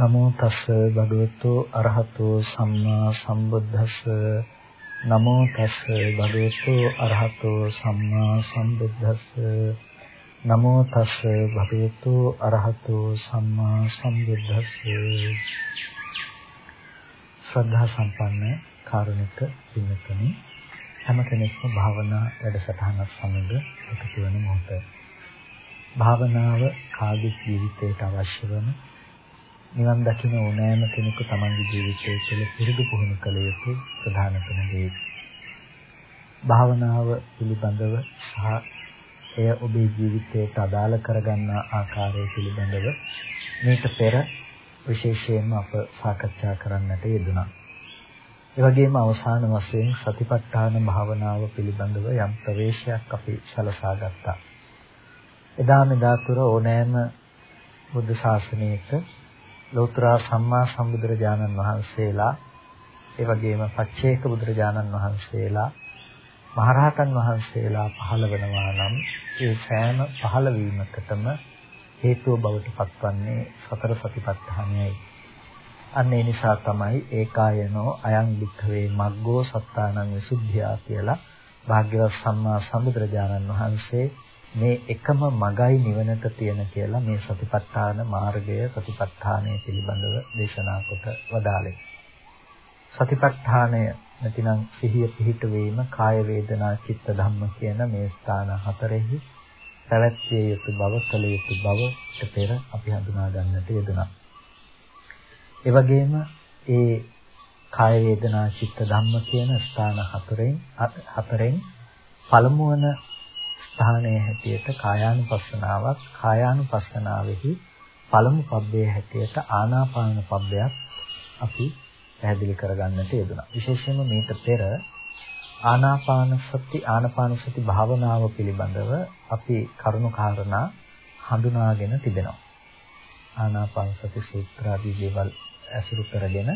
නමෝ තස් භගවතු අරහතෝ සම්මා සම්බුද්දස්ස. නමෝ තස් භගවතු අරහතෝ සම්මා සම්බුද්දස්ස. නමෝ තස් භගවතු අරහතෝ සම්මා සම්බුද්දස්ස. ශ්‍රද්ධා සම්පන්න කාරුණික පින්තුනි හැම කෙනෙක්ම භාවනා වැඩසටහනක් සමග එකතු වෙන මොහොත. භාවනාව කාගේ ජීවිතයට අවශ්‍ය වන නිවන් දකින්න ඕනෑම කෙනෙකු තමන්ගේ ජීවිතයේ තුළ පිරිදු පුහුණු කළ යුතු ප්‍රධානතම දේ. භාවනාව පිළිබඳව සහ එය ඔබේ ජීවිතයට අදාළ කරගන්නා ආකාරය පිළිබඳව මේක පෙර විශේෂයෙන්ම අප සාකච්ඡා කරන්නට යෙදුණා. ඒ වගේම අවසාන වශයෙන් සතිපට්ඨාන භාවනාව පිළිබඳව යම් ප්‍රවේශයක් අපි සලසා ගත්තා. එදා මෙදා තුර ඕනෑම බුද්ධ ශාසනයක ලෝතර සම්මා සම්බුදුරජාණන් වහන්සේලා ඒ වගේම පච්චේක බුදුරජාණන් වහන්සේලා මහරහතන් වහන්සේලා පහළ වෙනවා නම් ඒ සෑම පහළ වීමකටම හේතුව බවට පත්වන්නේ සතර සතිපට්ඨානයයි. අන්න ඒ නිසා තමයි ඒකායනෝ අයං වික්ඛවේ මග්ගෝ සත්තානං විසුද්ධියා කියලා භාග්‍යවත් සම්මා සම්බුදුරජාණන් වහන්සේ මේ එකම මගයි නිවනට තියෙන කියලා මේ සතිපට්ඨාන මාර්ගය සතිපට්ඨානය පිළිබඳව දේශනා කොට වදාළේ. සතිපට්ඨානය නැතිනම් සිහිය පිහිටවීම කාය වේදනා චිත්ත ධම්ම කියන මේ ස්ථාන හතරෙහි පැවැත්විය යුතු බව කළ යුතු බවට පෙර අපි හඳුනා ගන්නට යෙදුණා. ඒ වගේම ඒ කාය වේදනා චිත්ත ධම්ම කියන ස්ථාන හතරෙන් හතරෙන් පළමු වන ස්ථානයේ හැටියට කායානුපස්සනාවක් කායානුපස්සනාවෙහි පළමු පබ්බේ හැටියට ආනාපාන පබ්බයක් අපි පැහැදිලි කරගන්නට යෙදුණා. විශේෂයෙන්ම මේක පෙර ආනාපාන සති ආනාපාන සති භාවනාව පිළිබඳව අපි කරුණු කාරණා හඳුනාගෙන තිබෙනවා. ආනාපාන සති සූත්‍ර ආදී දේවල් ඇසුරු කරගෙන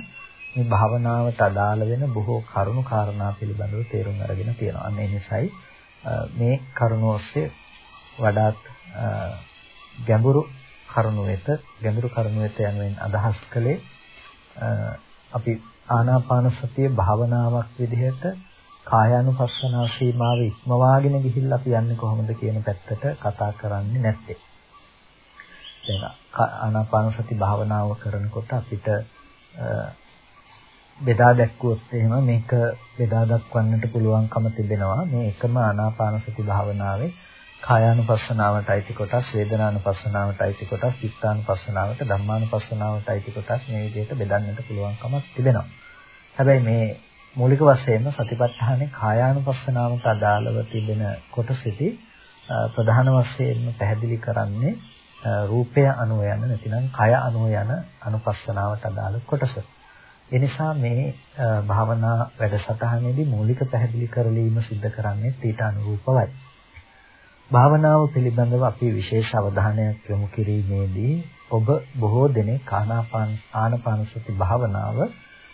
මේ භාවනාවට අදාළ වෙන බොහෝ කරුණු කාරණා පිළිබඳව තේරුම් අරගෙන තියෙනවා. අන්න ඒ නිසායි මේ කරුණ ඔස්සේ වඩාත් ගැඹුරු කරුණ වෙත ගැඹුරු කරුණ වෙත යනුවෙන් අදහස් කළේ අපි ආනාපාන සතිය භාවනාවක් විදිහට කායානුපස්සනා සීමාව ඉක්මවාගෙන ගිහිල්ලා අපි යන්නේ කොහොමද කියන පැත්තට කතා කරන්නේ නැත්තේ. දැන් ආනාපාන සති භාවනාව කරනකොට අපිට බෙදා දැක්වුවොත් එහෙම මේක බෙදා දක්වන්නට පුළුවන්කම තිබෙනවා මේ එකම ආනාපාන සති භාවනාවේ කායානුපස්සනාවට අයිති කොටස් වේදනානුපස්සනාවට අයිති කොටස් චිත්තානුපස්සනාවට ධම්මානුපස්සනාවට අයිති කොටස් මේ විදිහට බෙදන්නට පුළුවන්කමක් තිබෙනවා. හැබැයි මේ මූලික වශයෙන්ම සතිපට්ඨානේ කායානුපස්සනාවට අදාළව තිබෙන කොටසෙදි ප්‍රධාන වශයෙන්ම පැහැදිලි කරන්නේ රූපය අනුව යන නැතිනම් කය අනුව යන අනුපස්සනාවට අදාළ කොටස. ඒ නිසා මේ භාවනා වැඩසටහනේදී මූලික පැහැදිලි කරලීම සිද්ධ කරන්නේ ඊට අනුරූපවයි. භාවනාව පිළිබඳව අපි විශේෂ අවධානයක් යොමු කිරීමේදී ඔබ බොහෝ දෙනෙක් ආනාපාන ආනපානසති භාවනාව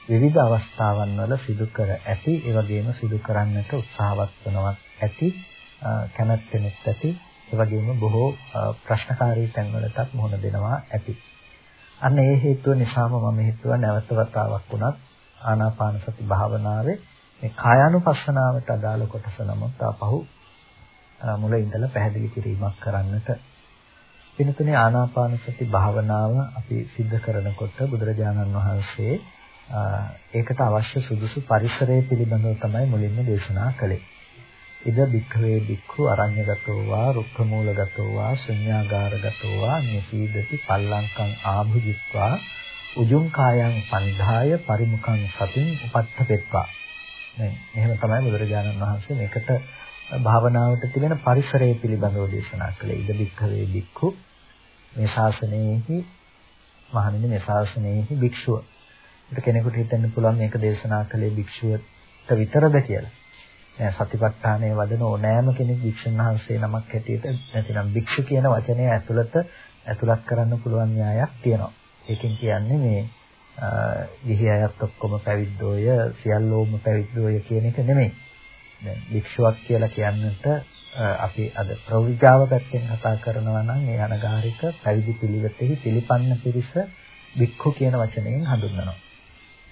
විවිධ අවස්ථාවන් වල සිදු කර ඇති ඒ වගේම සිදු කරන්නට උත්සාහවත් වෙනවා ඇති කැමැත්තෙත් ඇති ඒ වගේම බොහෝ ප්‍රශ්නකාරී තැන්වලටත් මුහුණ දෙනවා ඇති අන්න ඒ හේතුව නිසාම මම හිතුවා නැවත වතාවක් වුණත් ආනාපාන සති භාවනාවේ මේ කායානුපස්සනාවට අදාළ කොටස නමුත් ආපහු මුල ඉඳලා පැහැදිලි කිරීමක් කරන්නට වෙනතුනේ ආනාපාන සති භාවනාව අපි සිද්ධ කරනකොට බුදුරජාණන් වහන්සේ ඒකට අවශ්‍ය සුදුසු පරිසරය පිළිබඳව තමයි මුලින්ම දේශනා කළේ. ඉද බික්ඛවේ බික්ඛු අරඤ්‍යගතෝ වා රුක්ඛමූලගතෝ වා ශුඤ්ඤාගාරගතෝ වා නිසීදති පල්ලංකං ආභුජිත්වා උජුං කායං පන්ධාය පරිමුඛං සතින් උපට්ඨපෙත්වා නේ එහෙම තමයි බුදුරජාණන් වහන්සේ මේකට භාවනාවට තිබෙන පරිසරය පිළිබඳව දේශනා කළේ ඉද බික්ඛවේ බික්ඛු මේ ශාසනයෙහි මහණෙනි මේ ශාසනයෙහි භික්ෂුව. ඒකට කෙනෙකුට හිතෙන්න පුළුවන් මේක දේශනා කළේ භික්ෂුවට විතරද කියලා. සතිපට්ඨානය වදන ඕනෑම කෙනෙක් වික්ෂුන් වහන්සේ නමක් හැටියට නැතිනම් වික්ෂු කියන වචනය ඇතුළත ඇතුළත් කරන්න පුළුවන් න්‍යායක් තියෙනවා. ඒකෙන් කියන්නේ මේ ගිහි අයත් ඔක්කොම පැවිද්දෝය සියල්ලෝම පැවිද්දෝය කියන එක නෙමෙයි. දැන් වික්ෂුවක් කියලා කියන්නට අපි අද ප්‍රවිජාව පැත්තෙන් කතා කරනවා නම් ඒ අනගාരിക පැවිදි පිළිවෙතෙහි පිළිපන්න පිරිස භික්ඛු කියන වචනයෙන් හඳුන්වනවා.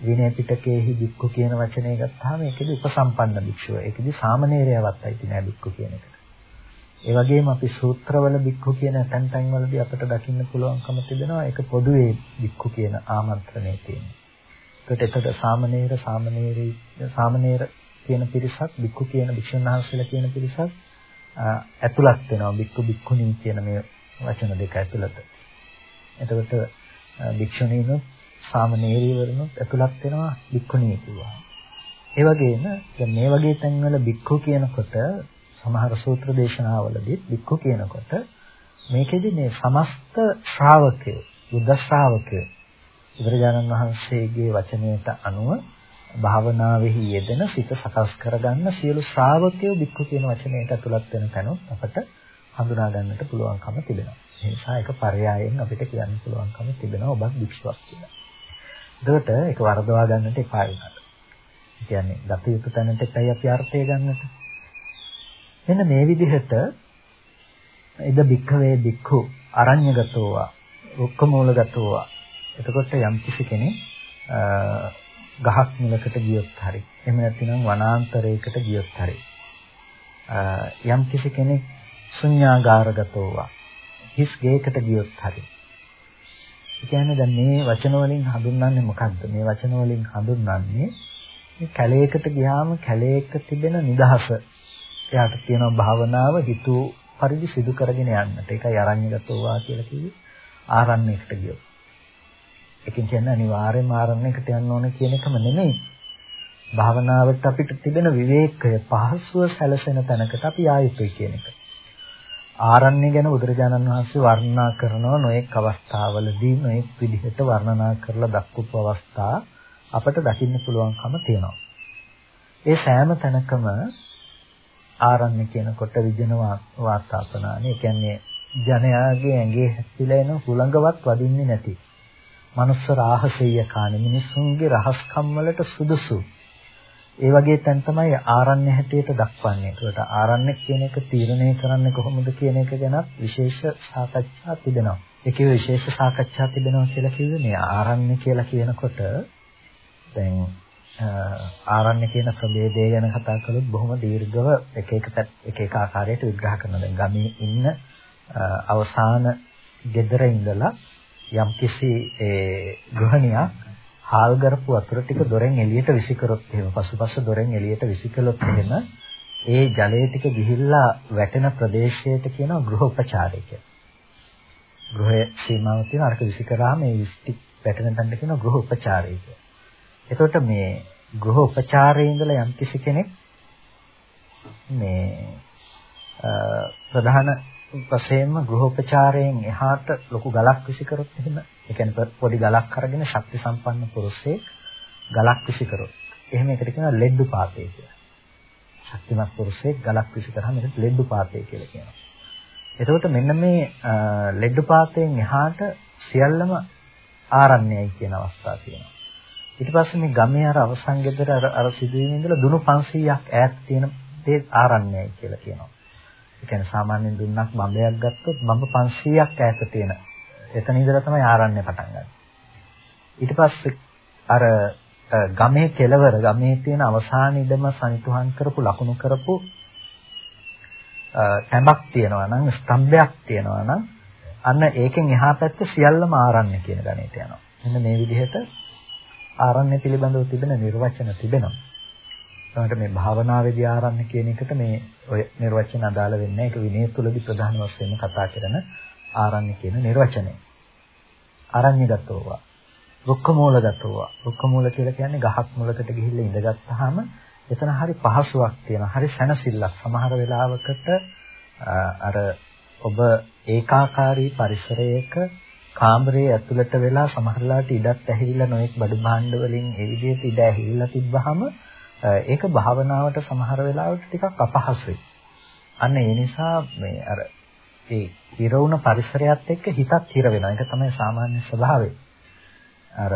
විනය පිටකයේහි භික්ඛු කියන වචනය ගත්තාම ඒකෙදි උපසම්පන්න භික්ෂුව. ඒකෙදි සාමණේරයවත් අයිති නෑ භික්ඛු කියන එකට. ඒ වගේම අපි සූත්‍රවල භික්ඛු කියන තැන් තැන් වලදී අපිට දකින්න පුළුවන්කම තිබෙනවා ඒක පොදුවේ භික්ඛු කියන ආමන්ත්‍රණය තියෙනවා. ඒකට එතකොට සාමණේර සාමණේරී සාමණේර කියන පිරිසක් භික්ඛු කියන භික්ෂුන් වහන්සේලා කියන පිරිසක් ඇතුළත් වෙනවා භික්ඛු භික්ඛුණී කියන මේ වචන දෙක ඇතුළත. එතකොට භික්ෂුණීනොත් සාමණේරීවරුනොත් ඇතුළත් වෙනවා භික්ඛුණී කියනවා. ඒ වගේම දැන් මේ වගේ තැන්වල භික්ඛු කියනකොට සමහර සූත්‍ර දේශනාවලදී භික්ඛු කියනකොට මේකෙදි මේ සමස්ත ශ්‍රාවකයෝ බුද්ධ ශ්‍රාවකයෝ බුදුරජාණන් වහන්සේගේ වචනයට අනුව භාවනාවෙහි යෙදෙන සිත සකස් කරගන්න සියලු ශ්‍රාවකයෝ භික්ඛු කියන වචනයට ඇතුළත් වෙන තැනොත් අපට හඳුනා ගන්නට පුළුවන්කම තිබෙනවා. ඒ නිසා ඒක පරයයන් අපිට කියන්න පුළුවන්කම තිබෙනවා ඔබත් භික්ෂුවක් කියලා. එතකොට ඒක වරදවා ගන්නට එපා වෙනවා. කියන්නේ ගත යුතු තැනට එකයි අපි අර්ථය ගන්නට. මෙන්න මේ විදිහට ඉද භික්ඛවේ භික්ඛු අරඤ්‍යගතෝවා රුක්කමූලගතෝවා එතකොට යම් කිසි කෙනෙක් ගහක් මුලකට ගියොත් හරි එහෙම නැත්නම් වනාන්තරයකට ගියොත් හරි යම් කිසි කෙනෙක් ශුන්‍යාගාරගතෝවා හිස් ගේකට ගියොත් හරි ඒ කියන්නේ දැන් මේ වචන වලින් හඳුන්වන්නේ මොකද්ද මේ වචන වලින් හඳුන්වන්නේ මේ කැලේකට ගියාම කැලේක තිබෙන නිදහස එයාට තියෙන භාවනාව හිතු පරිදි සිදු කරගෙන යන්නට. ඒකයි අරඤ්‍යගතෝවා කියලා කිව්වේ. ආරණ්‍යයකට ගියොත්. ඒකෙන් කියන්නේ අනිවාර්යයෙන්ම ආරණ්‍යයකට යන්න ඕන කියන එකම නෙමෙයි. භාවනාවට අපිට තිබෙන විවේකය පහසුව සැලසෙන තැනකට අපි ආයුතුයි කියන එක. ආරණ්‍ය ගැන බුදුරජාණන් වහන්සේ වර්ණනා කරනවා නොඑක් අවස්ථාවලදී නොඑක් විදිහට වර්ණනා කරලා දක්වපු අවස්ථා අපට දකින්න පුළුවන්කම තියෙනවා. ඒ සෑම තැනකම ආරණ්‍ය කියනකොට විජන වාතාපනානේ කියන්නේ ජනයාගේ ඇඟේ හැපිලා එන හුළඟවත් වදින්නේ නැති. මනුස්ස රාහසෙය කාණේ මිනිසුන්ගේ රහස්කම් වලට සුදුසු. ඒ වගේ තැන් තමයි ආරණ්‍ය හැටියට දක්වන්නේ. ඒකට ආරණ්‍ය කියන එක තීරණය කරන්නේ කොහොමද කියන එක ගැන විශේෂ සාකච්ඡා තිබෙනවා. ඒකේ විශේෂ සාකච්ඡා තිබෙනවා කියලා කිව්වේ මේ ආරණ්‍ය කියලා කියනකොට දැන් ආරණ්‍ය කියන ප්‍රභේදය ගැන කතා කළොත් බොහොම දීර්ඝව එක එක එක එක ආකාරයට විග්‍රහ කරනවා. දැන් ගමේ ඉන්න අවසාන ගෙදර ඉඳලා යම්කිසි ඒ ගෘහණියක් හාල් කරපු වතුර ටික දොරෙන් එළියට විසිකරොත් එහෙම පසුපස දොරෙන් එළියට විසිකලොත් එහෙම ඒ ජලය ටික ගිහිල්ලා වැටෙන ප්‍රදේශයට කියනවා ගෘහෝපචාරය කියලා. ගෘහයේ සීමාව තියෙන අරක විසිකරාම ඒ විස්ටි වැටෙන තැනට කියනවා ගෘහෝපචාරය කියලා. එතකොට මේ ගෘහ උපචාරයේ ඉඳලා යම් කිසි කෙනෙක් මේ ප්‍රධාන වශයෙන්ම ගෘහ උපචාරයෙන් එහාට ලොකු ගලක් විසි කරොත් එහෙම ඒ කියන්නේ පොඩි ගලක් අරගෙන ශක්ති සම්පන්න පුරුෂයෙක් ගලක් විසි කරොත් එහෙම එකට කියනවා ලෙඩ්ඩු පාතේ කියලා. ශක්තිමත් පුරුෂයෙක් ගලක් විසි කරාම ඒකට ලෙඩ්ඩු පාතේ කියලා කියනවා. එතකොට මෙන්න මේ ලෙඩ්ඩු පාතයෙන් එහාට සියල්ලම ආරණ්‍යයි කියන අවස්ථාව තියෙනවා. ඊට පස්සේ මේ ගමේ අර අවසන් ගෙදර අර අර සිදුවීම ඉඳලා දුණු 500ක් ඈත් තියෙන දේ ආරණ්‍යයි කියලා කියනවා. ඒ කියන්නේ සාමාන්‍යයෙන් දුන්නක් බඹයක් ගත්තොත් බඹ 500ක් ඈත තියෙන. එතන ඉඳලා තමයි ආරණ්‍ය පටන් ගන්නේ. ඊට පස්සේ අර ගමේ කෙළවර ගමේ තියෙන අවසාන ඉදම සනිටුහන් කරපු ලකුණු කරපු තැඹක් තියෙනවා නම් ස්තම්භයක් තියෙනවා නම් අන්න ඒකෙන් එහා පැත්තේ සියල්ලම ආරණ්‍ය කියන ගණයට යනවා. මෙන්න මේ විදිහට ආරණ්‍ය පිළිබඳව තිබෙන නිර්වචන තිබෙනවා. ඒකට මේ භාවනාවේදී ආරණ්‍ය කියන එකට මේ ඔය නිර්වචන අදාළ වෙන්නේ ඒක විනය තුලදී ප්‍රධාන වශයෙන් කතා කරන ආරණ්‍ය කියන නිර්වචනය. අරඤ්‍යගතෝවා රුක්කමූලගතෝවා රුක්කමූල කියලා කියන්නේ ගහක් මුලකට ගිහිල්ලා ඉඳගත්තාම එතන හරි පහසුවක් තියෙනවා හරි සැනසෙල්ලක්. සමහර වෙලාවකට අර ඔබ ඒකාකාරී පරිසරයක කාමරයේ ඇතුළට වෙලා සමහරලාට ඉඩත් ඇහිලා නොඑක් බඩු භාණ්ඩ වලින් ඒ විදිහට ඉඩ ඇහිලා තිබ්බහම ඒක භාවනාවට සමහර වෙලාවට ටිකක් අපහසුයි. අන්න ඒ නිසා මේ අර ඒ හිරවුන පරිසරයත් එක්ක හිතත් හිර වෙනවා. ඒක තමයි සාමාන්‍ය ස්වභාවය. අර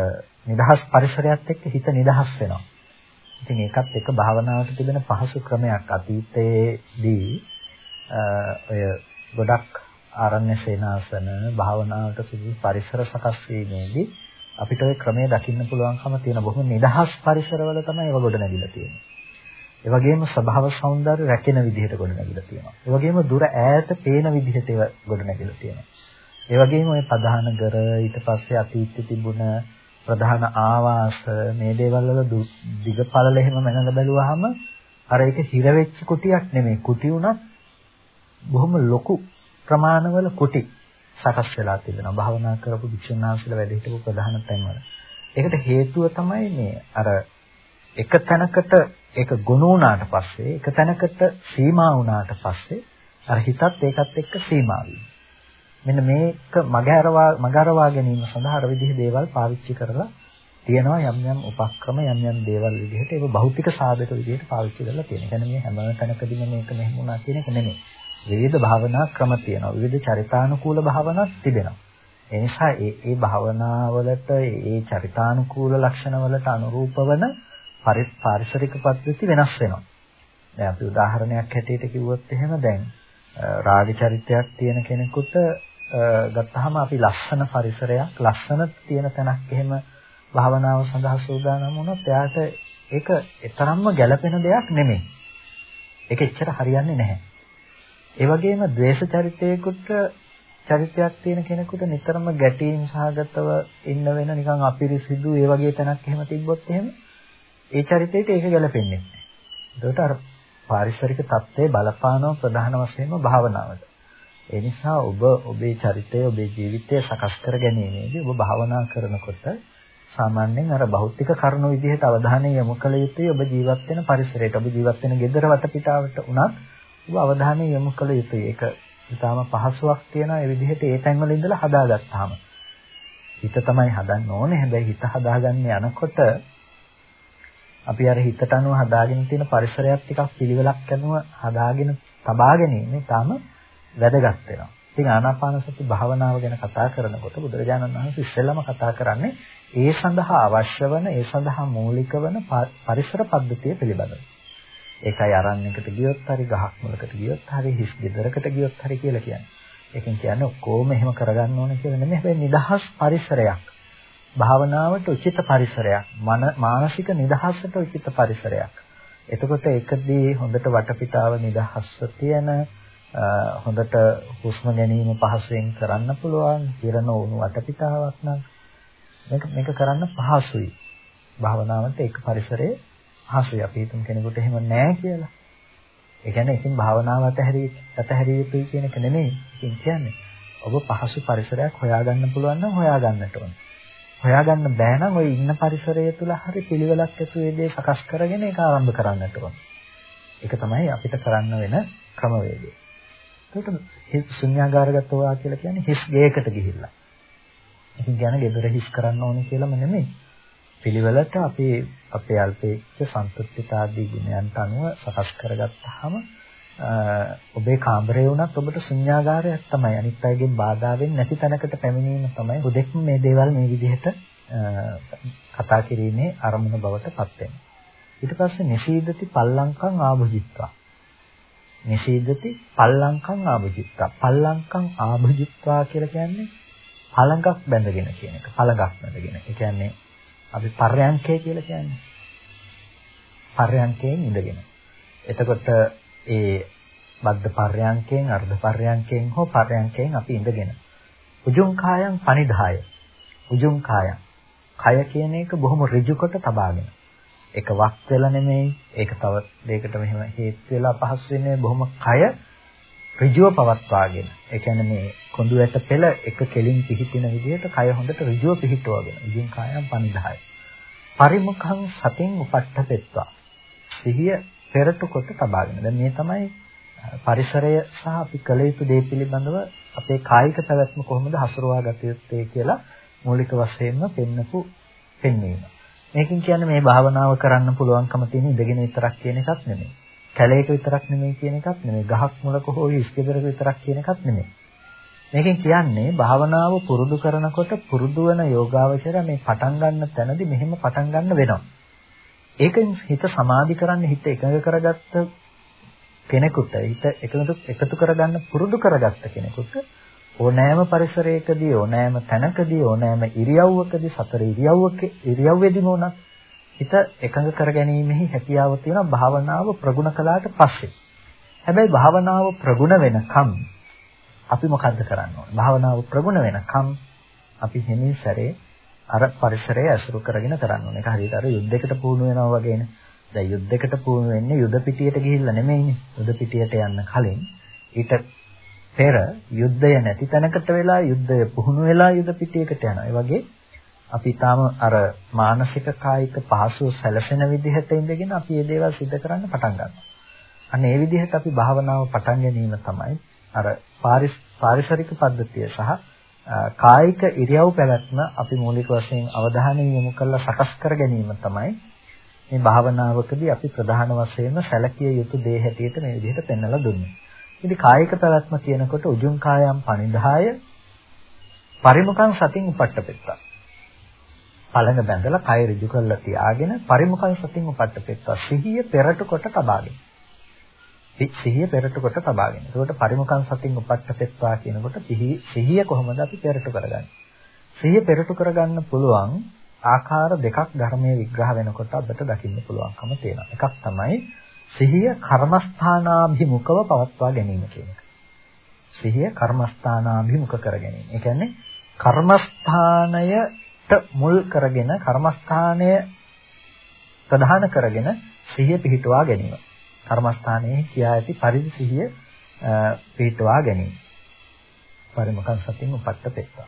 නිදහස් පරිසරයත් එක්ක හිත නිදහස් වෙනවා. ඉතින් ඒකත් එක්ක භාවනාවට තිබෙන පහසු ක්‍රමයක් අතීතයේදී ඔය ගොඩක් ආරණ්‍ය සේනාසන භාවනාවට සුදුසු පරිසර සකස් වීමේදී අපිට ওই ක්‍රමය දකින්න පුළුවන්කම තියෙන බොහොම නිදහස් පරිසරවල තමයි ඒව ගොඩනැගිලා තියෙන්නේ. ඒ වගේම ස්වභාව సౌందර්ය රැකෙන විදිහට ගොඩනැගිලා තියෙනවා. ඒ වගේම දුර ඈත පේන විදිහට ඒව ගොඩනැගිලා තියෙනවා. ඒ වගේම ওই ප්‍රධාන ගර ඊට පස්සේ අතීතයේ තිබුණ ප්‍රධාන ආවාස මේ දේවල් වල දිග පළල එහෙම මනඟ බැලුවාම අර ඒක හිර වෙච්ච කුටියක් නෙමෙයි කුටි උනත් බොහොම ලොකු ප්‍රමාණවල කුටි සකස් වෙලා තිබෙනවා. භාවනා කරපු වික්ෂුණාංශල වැඩ හිටපු ප්‍රධාන තැන්වල. ඒකට හේතුව තමයි මේ අර එක තැනකට ඒක ගොනු වුණාට පස්සේ එක තැනකට සීමා වුණාට පස්සේ අර හිතත් ඒකත් එක්ක සීමා මෙන්න මේක මගහැරවා මගහරවා ගැනීම සඳහා අර විදිහේ දේවල් පාවිච්චි කරලා තියෙනවා යම් යම් උපක්‍රම යම් යම් දේවල් විදිහට ඒක භෞතික සාධක විදිහට පාවිච්චි කරලා තියෙනවා. කියන්නේ මේ හැම තැනකදීම මේක මෙහෙම වුණා කියන එක නෙමෙයි. විවිධ භාවනා ක්‍රම තියෙනවා. විවිධ චරිතානුකූල භාවනාත් තිබෙනවා. ඒ නිසා ඒ ඒ භාවනාවලට ඒ චරිතානුකූල ලක්ෂණ වලට අනුරූප වන පාරිසරික පද්ධති වෙනස් වෙනවා. දැන් අපි උදාහරණයක් හැටියට කිව්වොත් එහෙම දැන් රාග චරිතයක් තියෙන කෙනෙකුට ගත්තාම අපි ලස්සන පරිසරයක් ලස්සන තියෙන තැනක් එහෙම භාවනාව සඳහා සූදානම් වුණොත් එයාට ඒක තරම්ම ගැළපෙන දෙයක් නෙමෙයි. ඒක එච්චර හරියන්නේ නැහැ. ඒ වගේම ද්වේෂ චරිතයකට චරිතයක් තියෙන කෙනෙකුට නිතරම ගැටීම් සහගතව ඉන්න වෙන නිකන් අපිරිසිදු ඒ වගේ තැනක් එහෙම තිබ්බොත් එහෙම ඒ චරිතයට ඒක ගැලපෙන්නේ නැහැ. ඒකට අර පාරිසරික தත්ත්වයේ බලපානව ප්‍රධාන වශයෙන්ම භාවනාවට. ඒ නිසා ඔබ ඔබේ චරිතය ඔබේ ජීවිතය සකස් කර ගැනීමේදී ඔබ භාවනා කරනකොට සාමාන්‍යයෙන් අර භෞතික කරුණු විදිහට අවධානය යොමු කළ යුතුයි ඔබ ජීවත් වෙන පරිසරයට ඔබ ජීවත් වෙන ගෙදර වටපිටාවට උනත් ඔබ අවධානය යොමු කළ යුතුයි. ඒක ඉතාම පහසුවක් තියෙන ඒ විදිහට ඒ තැන්වල ඉඳලා හදාගත්තාම. හිත තමයි හදන්න ඕනේ. හැබැයි හිත හදාගන්න යනකොට අපි අර හිතට අනුව හදාගෙන තියෙන පරිසරයක් ටිකක් පිළිවෙලක් අනුව හදාගෙන තබා ගැනීම තාම වැදගත් වෙනවා. ඉතින් ආනාපාන සති භාවනාව ගැන කතා කරනකොට බුදුරජාණන් වහන්සේ ඉස්සෙල්ලාම කතා කරන්නේ ඒ සඳහා අවශ්‍ය වන ඒ සඳහා මූලික වන පරිසර පද්ධතිය පිළිබඳව. ඒකයි අරණ්‍යයකට ගියොත් හරි ගහක් මුලකට ගියොත් හරි හිස් ගෙදරකට ගියොත් හරි කියලා කියන්නේ. ඒකෙන් කියන්නේ ඔක්කොම එහෙම කරගන්න ඕන කියලා නෙමෙයි. හැබැයි නිදහස් පරිසරයක්. භාවනාවට උචිත පරිසරයක්. මානසික නිදහසට උචිත පරිසරයක්. එතකොට ඒකදී හොඳට වටපිටාව නිදහස්ව තියෙන හොඳට හුස්ම ගැනීම පහසුවෙන් කරන්න පුළුවන් හිරන වුණු වටපිටාවක් නම් මේක මේක කරන්න පහසුයි. භාවනාවට ඒක පරිසරයේ පහසුයි. අපි හිතමු කෙනෙකුට එහෙම නැහැ කියලා. ඒ කියන්නේ ඉතින් භාවනාව අතහැරී අතහැරිය යුතුයි කියන එක නෙමෙයි. ඉතින් කියන්නේ ඔබ පහසු පරිසරයක් හොයාගන්න පුළුවන් නම් හොයාගන්නට ඕනේ. හොයාගන්න බෑ නම් ওই ඉන්න පරිසරය තුල හරි පිළිවෙලක් ඇතුළේ දේ සකස් කරගෙන ඒක ආරම්භ කරන්නට ඕනේ. ඒක තමයි අපිට කරන්න වෙන ක්‍රමවේදය. ඒකට ශුන්‍යාගාරගත වා කියලා කියන්නේ හිස් ගේකට ගිහිල්ලා. ඉතින් කියන්නේ ගෙදර හිස් කරන්න ඕනේ කියලාම නෙමෙයි. පිළිවෙලට අපි අපේ අල්පේච්ඡ සන්තුෂ්ඨිතාදී ගුණයන්ට අනුව සකස් කරගත්තාම ඔබේ කාමරේ වුණත් ඔබට ශුන්‍යාගාරයක් තමයි අනිත් අයගෙන් බාධා වෙන්නේ නැති තැනකට පැමිණීම තමයි හුදෙක්ම මේ දේවල් මේ විදිහට කතා කිරීමේ අරමුණ බවට පත් වෙනවා. ඊට පස්සේ නිශීදති පල්ලංකං ආභුජිත්වා. නිශීදති පල්ලංකං ආභුජිත්වා. පල්ලංකං ආභුජිත්වා කියලා කියන්නේ පළඟක් බැඳගෙන කියන එක. පළඟක් බැඳගෙන. ඒ කියන්නේ අපි පර්යංකය කියලා කියන්නේ. පර්යංකයෙන් ඉඳගෙන. එතකොට ඒ බද්ධ පර්යංකයෙන් අර්ධ පර්යංකයෙන් හෝ පර්යංකයෙන් අපි ඉඳගෙන. උජුං කායං පනිදාය. උජුං කායං. කය කියන එක බොහොම ඍජු කොට තබාගෙන. ඒක වක් වෙලා නෙමෙයි. ඒක තව දෙයකට මෙහෙම හේතු වෙලා පහස් වෙන්නේ බොහොම කය ඍජුව පවත්වාගෙන. ඒ කියන්නේ මේ කොඳු ඇට පෙළ එක කෙලින් පිහිටින විදිහට කය හොඳට ඍජුව පිහිටවගෙන. ඉදින් කායම් පනිදාය. පරිමුඛං සතින් උපට්ඨපෙත්වා. සිහිය පෙරට කොට තබාගෙන. දැන් මේ තමයි පරිසරය සහ අපි කළ යුතු දේ පිළිබඳව අපේ කායික පැවැත්ම කොහොමද හසුරවා ගත යුත්තේ කියලා මූලික වශයෙන්ම පෙන්නපු පෙන්වීම. මේකෙන් කියන්නේ මේ භාවනාව කරන්න පුළුවන්කම තියෙන ඉඳගෙන විතරක් කියන එකක් නෙමෙයි. කැලේක විතරක් නෙමෙයි කියන එකක් නෙමෙයි. ගහක් මුලක හෝ ඉස්කෙදරක විතරක් කියන එකක් නෙමෙයි. මේකෙන් කියන්නේ භාවනාව පුරුදු කරනකොට පුරුදු වෙන යෝගාවචර මේ පටන් ගන්න තැනදී මෙහෙම පටන් ගන්න වෙනවා. ඒකෙන් හිත සමාධි කරන්න හිත එකඟ කරගත්ත කෙනෙකුට හිත එකතු එකතු කරගන්න පුරුදු කරගත්ත කෙනෙකුට ඕනෑම පරිසරයකදී ඕනෑම තැනකදී ඕනෑම ඉරියව්වකදී සතර ඉරියව්වක ඉරියව්වෙදිම උනත් හිත එකඟ කරගැනීමෙහි හැකියාව තියෙන භාවනාව ප්‍රගුණ කළාට පස්සේ. හැබැයි භාවනාව ප්‍රගුණ වෙනකම් අපි මොකද්ද කරන්න ඕනේ? භාවනාව ප්‍රගුණ වෙනකම් අපි හිමින් සැරේ අර පරිසරය ඇසුරු කරගෙන කරන්න ඕනේ. ඒක හරියට අර යුද්ධයකට පුහුණු වෙනවා වගේනේ. දැන් යුද්ධයකට පුහුණු වෙන්නේ යුද පිටියට ගිහිල්ලා නෙමෙයිනේ. යුද පිටියට යන්න කලින් ඊට පෙර යුද්ධය නැති තැනකට වෙලා යුද්ධය පුහුණු වෙලා යුද පිටියකට යනවා. ඒ වගේ අපි තාම අර මානසික කායික පහසුව සැලසෙන විදිහට ඉඳගෙන අපි මේ දේවල් සිදු කරන්න පටන් ගන්නවා. අන්න ඒ විදිහට අපි භාවනාව පටන් ගැනීම තමයි අර පාරිසරික පද්ධතිය සහ කායික ඉරියව් පැවැත්ම අපි මූලික වශයෙන් අවධානය යොමු කරලා සකස් කර ගැනීම තමයි මේ භාවනාවකදී අපි ප්‍රධාන වශයෙන්ම සැලකිය යුතු දේ හැටියට මේ විදිහට පෙන්වලා දුන්නේ. ඉතින් කායික පැවැත්ම කියනකොට උජුං කායම් පනිදාය පරිමුඛං සතින් උපට්ඨපෙත්තා. පළඟ බැඳලා කය ඍජු කරලා තියාගෙන පරිමුඛං සතින් උපට්ඨපෙත්තා සිහිය පෙරට කොට තබාගෙන. සිහිය පෙරට කොට තබාගෙන. ඒකට පරිමුඛං සතින් උපට්ඨපෙත්වා කියනකොට සිහිය කොහොමද අපි පෙරට කරගන්නේ? සිහිය පෙරට කරගන්න පුළුවන් ආකාර දෙකක් ධර්මයේ විග්‍රහ වෙනකොට අපිට දකින්න පුළුවන්කම තියෙනවා. එකක් තමයි සිහිය කර්මස්ථානාභිමුඛව පවත්වා ගැනීම කියන එක. සිහිය කර්මස්ථානාභිමුඛ කර ගැනීම. ඒ කියන්නේ කර්මස්ථානයට මුල් කරගෙන කර්මස්ථානය ප්‍රධාන කරගෙන සිහිය පිහිටුවා ගැනීම. කර්මස්ථානයේ කියා ඇති පරිදි සිහිය පිහිටුවා ගැනීම. පරිමකන් සතින් උපත්ත පෙත්තා.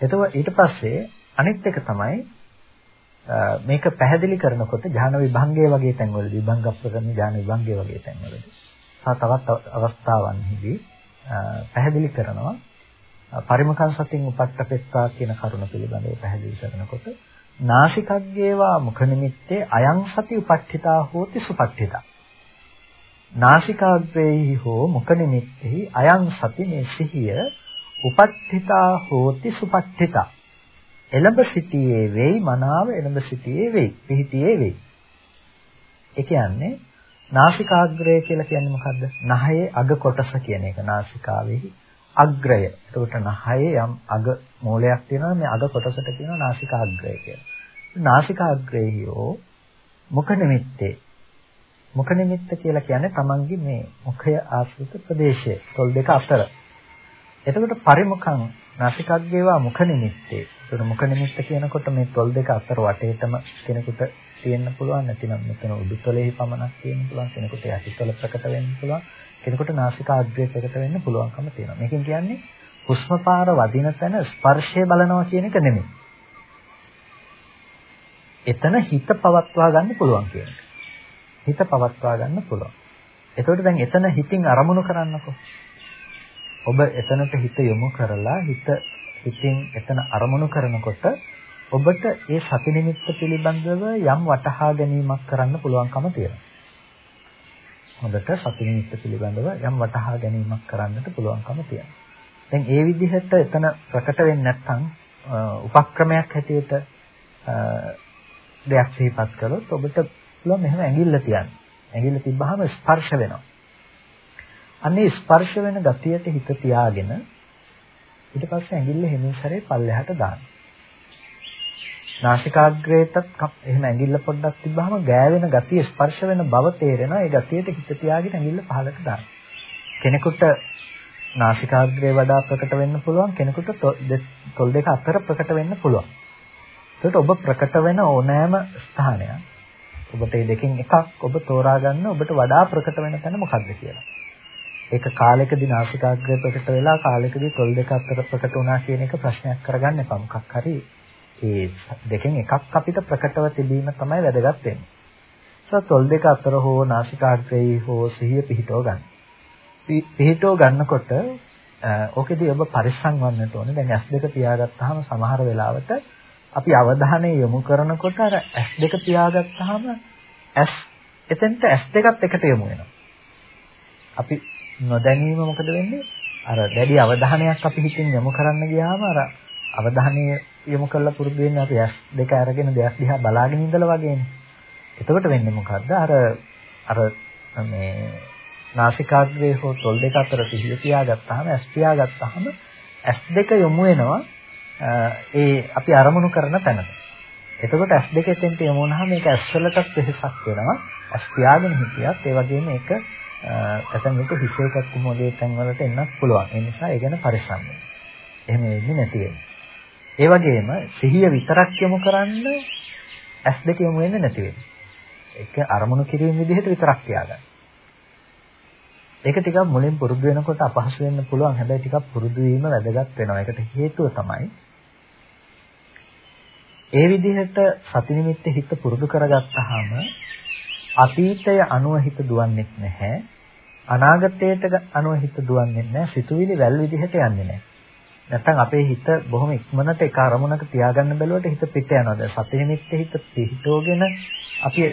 එතකොට ඊට පස්සේ අනිත් එක තමයි මේක පැහැදිලි කරනකොට ඥාන විභංගයේ වගේ තැන්වලදී විභංග ප්‍රකරණ ඥාන විභංගයේ වගේ තැන්වලදී සහ තවත් අවස්ථාවන්හිදී පැහැදිලි කරනවා පරිමකන් සතින් උපට්ඨපෙත්තා කියන කරුණ පිළිබඳව පැහැදිලි කරනකොට නාසිකග්ගේවා මුඛ නිමිත්තේ අයං සති උපට්ඨිතා හෝති සුපට්ඨිතා. නාසිකාග්‍රේහි හෝ මුඛ නිමිත්තේහි අයං සති මේ සිහිය උපට්ඨිතා හෝති සුපට්ඨිතා. එළඹ සිටියේ වෙයි මනාව එළඹ සිටියේ වෙයි පිහිටියේ වෙයි. ඒ කියන්නේ නාසිකාග්‍රය කියලා කියන්නේ මොකද්ද? නහයේ අග කොටස කියන එක නාසිකාවේහි අග්‍රය. එතකොට නහයේ යම් අග මූලයක් තියෙනවා මේ අග කොටසට කියනවා නාසිකාග්‍රය කියලා. නාසිකාග්‍රේහියෝ මුඛ නිමිත්තේ. මුඛ නිමිත්ත කියලා කියන්නේ තමන්ගේ මේ මුඛය ආශ්‍රිත ප්‍රදේශය. තොල් දෙක අතර. එතකොට පරිමුඛං නාසිකාග්‍රේවා මුඛ නිමිත්තේ ඒතර මුඛ නිමිත්ත කියනකොට මේ තොල් දෙක අතර වටේටම කෙනෙකුට තියෙන්න පුළුවන් නැතිනම් මෙතන උඩුතලෙහි පමණක් තියෙන්න පුළුවන් කෙනෙකුට යටිතල ප්‍රකට වෙන්න පුළුවන් කෙනෙකුට නාසිකාග්‍රය ප්‍රකට වෙන්න පුළුවන්කම තියෙනවා. මේකෙන් කියන්නේ හුස්ම පාර වදින තැන ස්පර්ශය බලනවා කියන එක නෙමෙයි. එතන හිත පවත්වා ගන්න පුළුවන් කියන එක. හිත පවත්වා ගන්න පුළුවන්. එතකොට දැන් එතන හිතින් අරමුණු කරන්නකෝ. ඔබ එතනට හිත යොමු කරලා හිත හිතින් එතන අරමුණු කරනකොට ඔබට ඒ සති නිමිත්ත පිළිබඳව යම් වටහා ගැනීමක් කරන්න පුළුවන්කම තියෙනවා. හොඳට සති නිමිත්ත පිළිබඳව යම් වටහා ගැනීමක් කරන්නට පුළුවන්කම තියෙනවා. දැන් ඒ විදිහට එතන ප්‍රකට වෙන්නේ නැත්නම් උපක්‍රමයක් හැටියට දෙයක් සිහිපත් කළොත් ඔබට පුළුවන් මෙහෙම ඇඟිල්ල තියන්න. ඇඟිල්ල තිබ්බහම ස්පර්ශ වෙනවා. අන්නේ ස්පර්ශ වෙන ගතියට හිත තියාගෙන ඊට පස්සේ ඇඟිල්ල හිමින්සරේ පල්ලෙහාට දාන්න. නාසිකාග්‍රේටත් එහෙම ඇඟිල්ල පොඩ්ඩක් තිබ්බහම ගෑවෙන ගතිය ස්පර්ශ වෙන බව තේරෙනවා. ඒ ගතියට හිත තියාගෙන ඇඟිල්ල පහලට දාන්න. කෙනෙකුට නාසිකාග්‍රේ වඩා ප්‍රකට වෙන්න පුළුවන් කෙනෙකුට තොල් දෙක අතර ප්‍රකට වෙන්න පුළුවන්. ඒකට ඔබ ප්‍රකට වෙන ඕනෑම ස්ථානයක් ඔබට මේ දෙකෙන් එකක් ඔබ තෝරා ගන්න ඔබට වඩා ප්‍රකට වෙන තැන මොකක්ද කියලා. ඒක කාලෙකදී නාසිකාග්‍රය ප්‍රකට වෙලා කාලෙකදී තොල් දෙක අතර ප්‍රකට වුණා කියන එක ප්‍රශ්නයක් කරගන්න එපා. මොකක් හරි ඒ දෙකෙන් එකක් අපිට ප්‍රකටව තිබීම තමයි වැදගත් වෙන්නේ. සෝ තොල් දෙක අතර හෝ නාසිකාග්‍රේ හෝ සිහිය පිහිටව ගන්න. පිහිටව ගන්නකොට ඕකෙදී ඔබ පරිස්සම් වන්නට ඕනේ. දැන් S2 පියාගත්තාම සමහර වෙලාවට අපි අවධානය යොමු කරනකොට අර S2 පියාගත්තාම S එතෙන්ට S2ත් එකට යොමු වෙනවා. අපි නොදැනීම මොකද වෙන්නේ? අර දැඩි අවධානයක් අපි හිතින් යොමු කරන්න ගියාම අර අවධානය යොමු කරලා පුරුදු වෙන්නේ අපි ඇස් දෙක අරගෙන දෙයක් දිහා බලාගෙන ඉඳලා වගේනේ. එතකොට වෙන්නේ මොකද්ද? අර අර මේ නාසිකාග්‍රේ හෝ තොල් දෙක අතර සිහිය තියාගත්තාම ඇස් පියාගත්තාම ඇස් දෙක යොමු වෙනවා ඒ අපි අරමුණු කරන තැනට. එතකොට ඇස් දෙක එතෙන්ට යොමු වුණාම මේක ඇස් වලටත් වෙහසක් වෙනවා. ඇස් පියාගෙන හිටියත් ඒ වගේම ඒක ඇතන් විට හිසේ කක්කු මොලේ තැන් වලට එන්නත් පුළුවන්. ඒ නිසා ඒ ගැන පරිස්සම් වෙන්න. එහෙම වෙන්නේ නැති වෙන්න. ඒ වගේම සිහිය විතරක් යොමු කරන්න ඇස් දෙක යොමු වෙන්නේ නැති වෙන්න. ඒක අරමුණු කිරීම විදිහට විතරක් තියාගන්න. ඒක ටිකක් මුලින් පුරුදු වෙනකොට අපහසු වෙන්න පුළුවන්. හැබැයි ටිකක් පුරුදු වීම වැදගත් වෙනවා. ඒකට හේතුව තමයි ඒ විදිහට සති නිමිත්ත හිත පුරුදු කරගත්තාම අතීතය අනුව හිත දුවන්නේ නැහැ. අනාගතයට අනුව හිත දුවන්නේ නැහැ. සිතුවිලි වැල් විදිහට යන්නේ නැහැ. නැත්තම් අපේ හිත බොහොම ඉක්මනට එක අරමුණක තියාගන්න බැලුවට හිත පිට යනවා. දැන් සති නිමිත්තේ හිත පිහිටෝගෙන අපි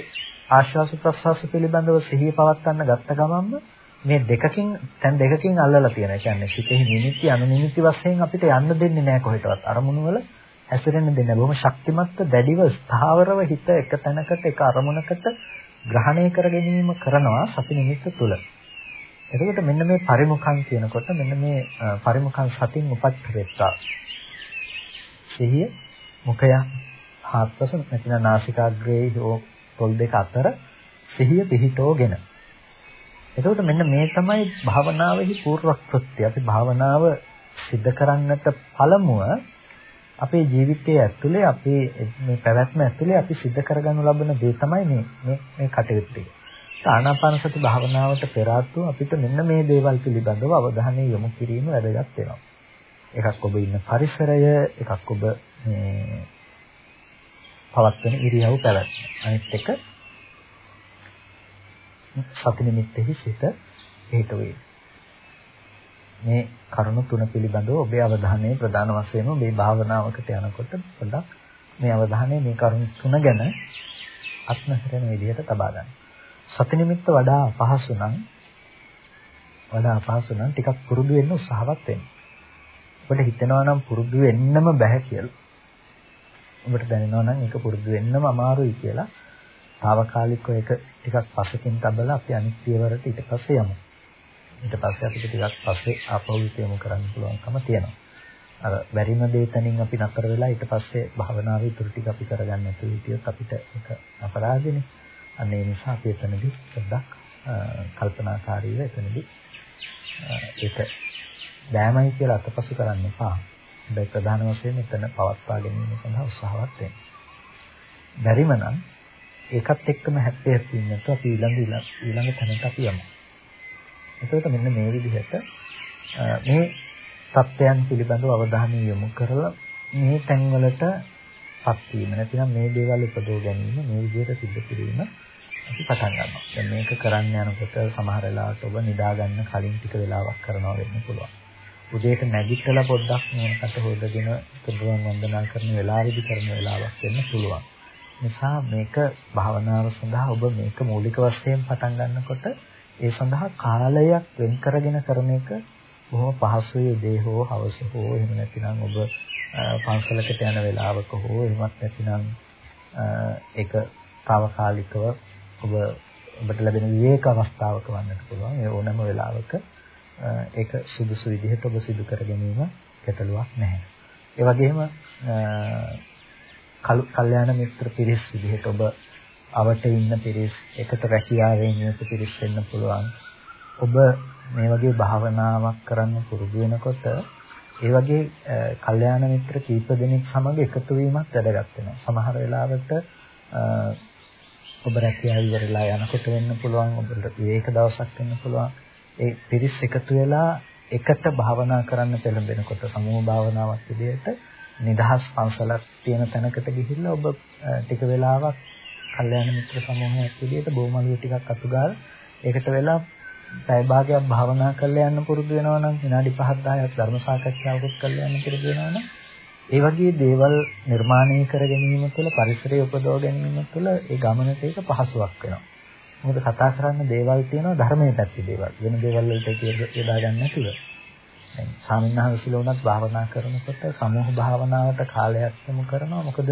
ආශ්වාස ප්‍රශ්වාස පිළිබඳව සිහිය පවත්වන්න ගත්ත ගමන්ම මේ දෙකකින් දැන් දෙකකින් අල්ලලා තියෙනවා. ඒ කියන්නේ සිතෙහි නිමිති අනුනිමිති වශයෙන් අපිට යන්න දෙන්නේ නැහැ කොහෙටවත්. අරමුණු වල හැසිරෙන්න දෙන්නේ නැහැ. බොහොම ශක්තිමත්ව දැඩිව ස්ථාවරව හිත එක තැනකට එක අරමුණකට ග්‍රහණය කර ගැනීම කරනවා සති නිමිත්ත තුල. එතකොට මෙන්න මේ පරිමුඛං කියනකොට මෙන්න මේ පරිමුඛං සතින් උපත්තරෙත්තා. සිහිය මුඛය හත්පස නැතිනම් නාසිකාග්‍රේ හෝ තොල් දෙක අතර සිහිය පිහිටෝගෙන. එතකොට මෙන්න මේ තමයි භාවනාවේහි පූර්වක්‍ෘත්‍ය. අපි භාවනාව සිද්ධ කරන්නට පළමුව අපේ ජීවිතයේ ඇතුලේ අපේ මේ පැවැත්ම ඇතුලේ අපි සිද්ධ කරගනු ලබන දේ තමයි මේ මේ මේ කටයුත්තේ. ආනාපාන සති භාවනාවට පෙර අපිට මෙන්න මේ දේවල් පිළිබඳව අවධානය යොමු කිරීම වැදගත් වෙනවා. එකක් ඔබ ඉන්න පරිසරය, එකක් ඔබ මේ පවත්වන ඉරියව් පැවැත්ම. අනිත් එක සති නිමිත්තෙහි සිට හේතු වේ. මේ කරුණු තුන පිළිබඳව ඔබේ අවධානය ප්‍රධාන වශයෙන්ම මේ භාවනාවකට යනකොට පොඩ්ඩක් මේ අවධානය මේ කරුණු තුන ගැන අත්නහරන විදිහට තබා ගන්න. සති නිමිත්ත වඩා අපහසු නම් වඩා අපහසු නම් ටිකක් පුරුදු වෙන්න උත්සාහවත් වෙන්න. ඔබට හිතෙනවා නම් පුරුදු වෙන්නම බෑ කියලා. ඔබට දැනෙනවා නම් ඒක පුරුදු වෙන්නම අමාරුයි කියලා. తాවකාලිකව ඒක ටිකක් පස්සකින් තබලා අපි අනිත් පියවරට ඊට පස්සේ යමු. ඊට පස්සේ අපිට ටිකක් පස්සේ ආපහු යොමු කරන්න පුළුවන්කම තියෙනවා. අර බැරිම දේ තනින් අපි නතර වෙලා ඊට පස්සේ භාවනාවේ ඉතුරු ටික අපි කරගන්න නැතුව හිටියොත් අපිට ඒක අපරාධනේ. අන්න ඒ නිසා අපි එතනදී පොඩ්ඩක් කල්පනාකාරීව එතනදී ඒක බෑමයි කියලා අතපසු කරන්න එපා. හැබැයි ප්‍රධාන වශයෙන් එතන පවත්වා ගැනීම සඳහා උත්සාහවත් වෙන්න. බැරිම නම් ඒකත් එක්කම හැප්පේ හැප්පෙන්නත් අපි ඊළඟ ඊළඟ තැනට අපි යමු. එතකොට මෙන්න මේ විදිහට මේ தත්ත්වයන් පිළිබඳව අවධානය යොමු කරලා මේ තැන්වලටපත් වීම නැතිනම් මේ දේවල් උපදව ගැනීම මේ විදිහට සිද්ධ කිරීම අපි පටන් ගන්නවා. දැන් මේක කරන්න යනකොට සමහර වෙලාවට ඔබ නිදා ගන්න කලින් ටික වෙලාවක් කරනවා වෙන්න පුළුවන්. උදේට නැගිටලා පොඩ්ඩක් මොනකට හොදගෙන තුබුවන් වන්දනා කරන වෙලාවෙදි කරන වෙලාවක් වෙන්න පුළුවන්. නිසා මේක භාවනාව සඳහා ඔබ මේක මූලික වශයෙන් පටන් ගන්නකොට ඒ සඳහා කාලයක් වෙන් කරගෙන කරන එක බොහොම පහසුයි දේ හෝ හවස හෝ එහෙම නැතිනම් ඔබ පන්සලකට යන වෙලාවක හෝ එහෙමත් නැතිනම් ඒක తాවකාලිකව ඔබ ඔබට ලැබෙන විවේක අවස්ථාවක වන්නත් පුළුවන් ඒ ඕනෑම වෙලාවක ඒක සුදුසු විදිහට ඔබ සිදු කර ගැනීම ගැටලුවක් නැහැ. ඒ වගේම කල්යාණ මිත්‍ර පිරිස් විදිහට ඔබ අවට ඉන්න පිරිස් එකට රැකියාවෙන් නියුත් පිරිස් වෙන්න පුළුවන්. ඔබ මේ වගේ භාවනාවක් කරන්න පුරුදු වෙනකොට ඒ වගේ කල්යාණ මිත්‍ර කීප දෙනෙක් සමග එකතු වීමක් වැදගත් වෙනවා. සමහර වෙලාවට ඔබ රැකියාව ඉවරලා යනකොට වෙන්න පුළුවන් ඔබට විවේක දවසක් වෙන්න පුළුවන්. ඒ පිරිස් එකතු වෙලා එකට භාවනා කරන්න පෙළඹෙනකොට සමූහ භාවනාවක් විදිහට නිදහස් පන්සලක් තියෙන තැනකට ගිහිල්ලා ඔබ ටික වෙලාවක් කල්යාණ මිත්‍ර සමූහයක් විදිහට බොමලිය ටිකක් අතුගාලා ඒකට වෙලා පැය භාගයක් භාවනා කරලා යන්න පුරුදු වෙනවා නම් විනාඩි 5ක් 10ක් ධර්ම සාකච්ඡාවකුත් කරලා යන්න පුරුදු වෙනවා නම් ඒ වගේ දේවල් නිර්මාණය කර ගැනීම තුළ පරිසරය උපදව ගැනීම තුළ ඒ ගමනට ඒක පහසුවක් වෙනවා. මොකද කතා කරන්න දේවල් තියෙනවා ධර්මයේ පැත්තේ දේවල්. වෙන දේවල් වලට යොදා ගන්න නැතුව. දැන් සාමිනහවසිල උනත් භාවනා කරනකොට සමූහ භාවනාවට කාලයක් යොමු කරනවා. මොකද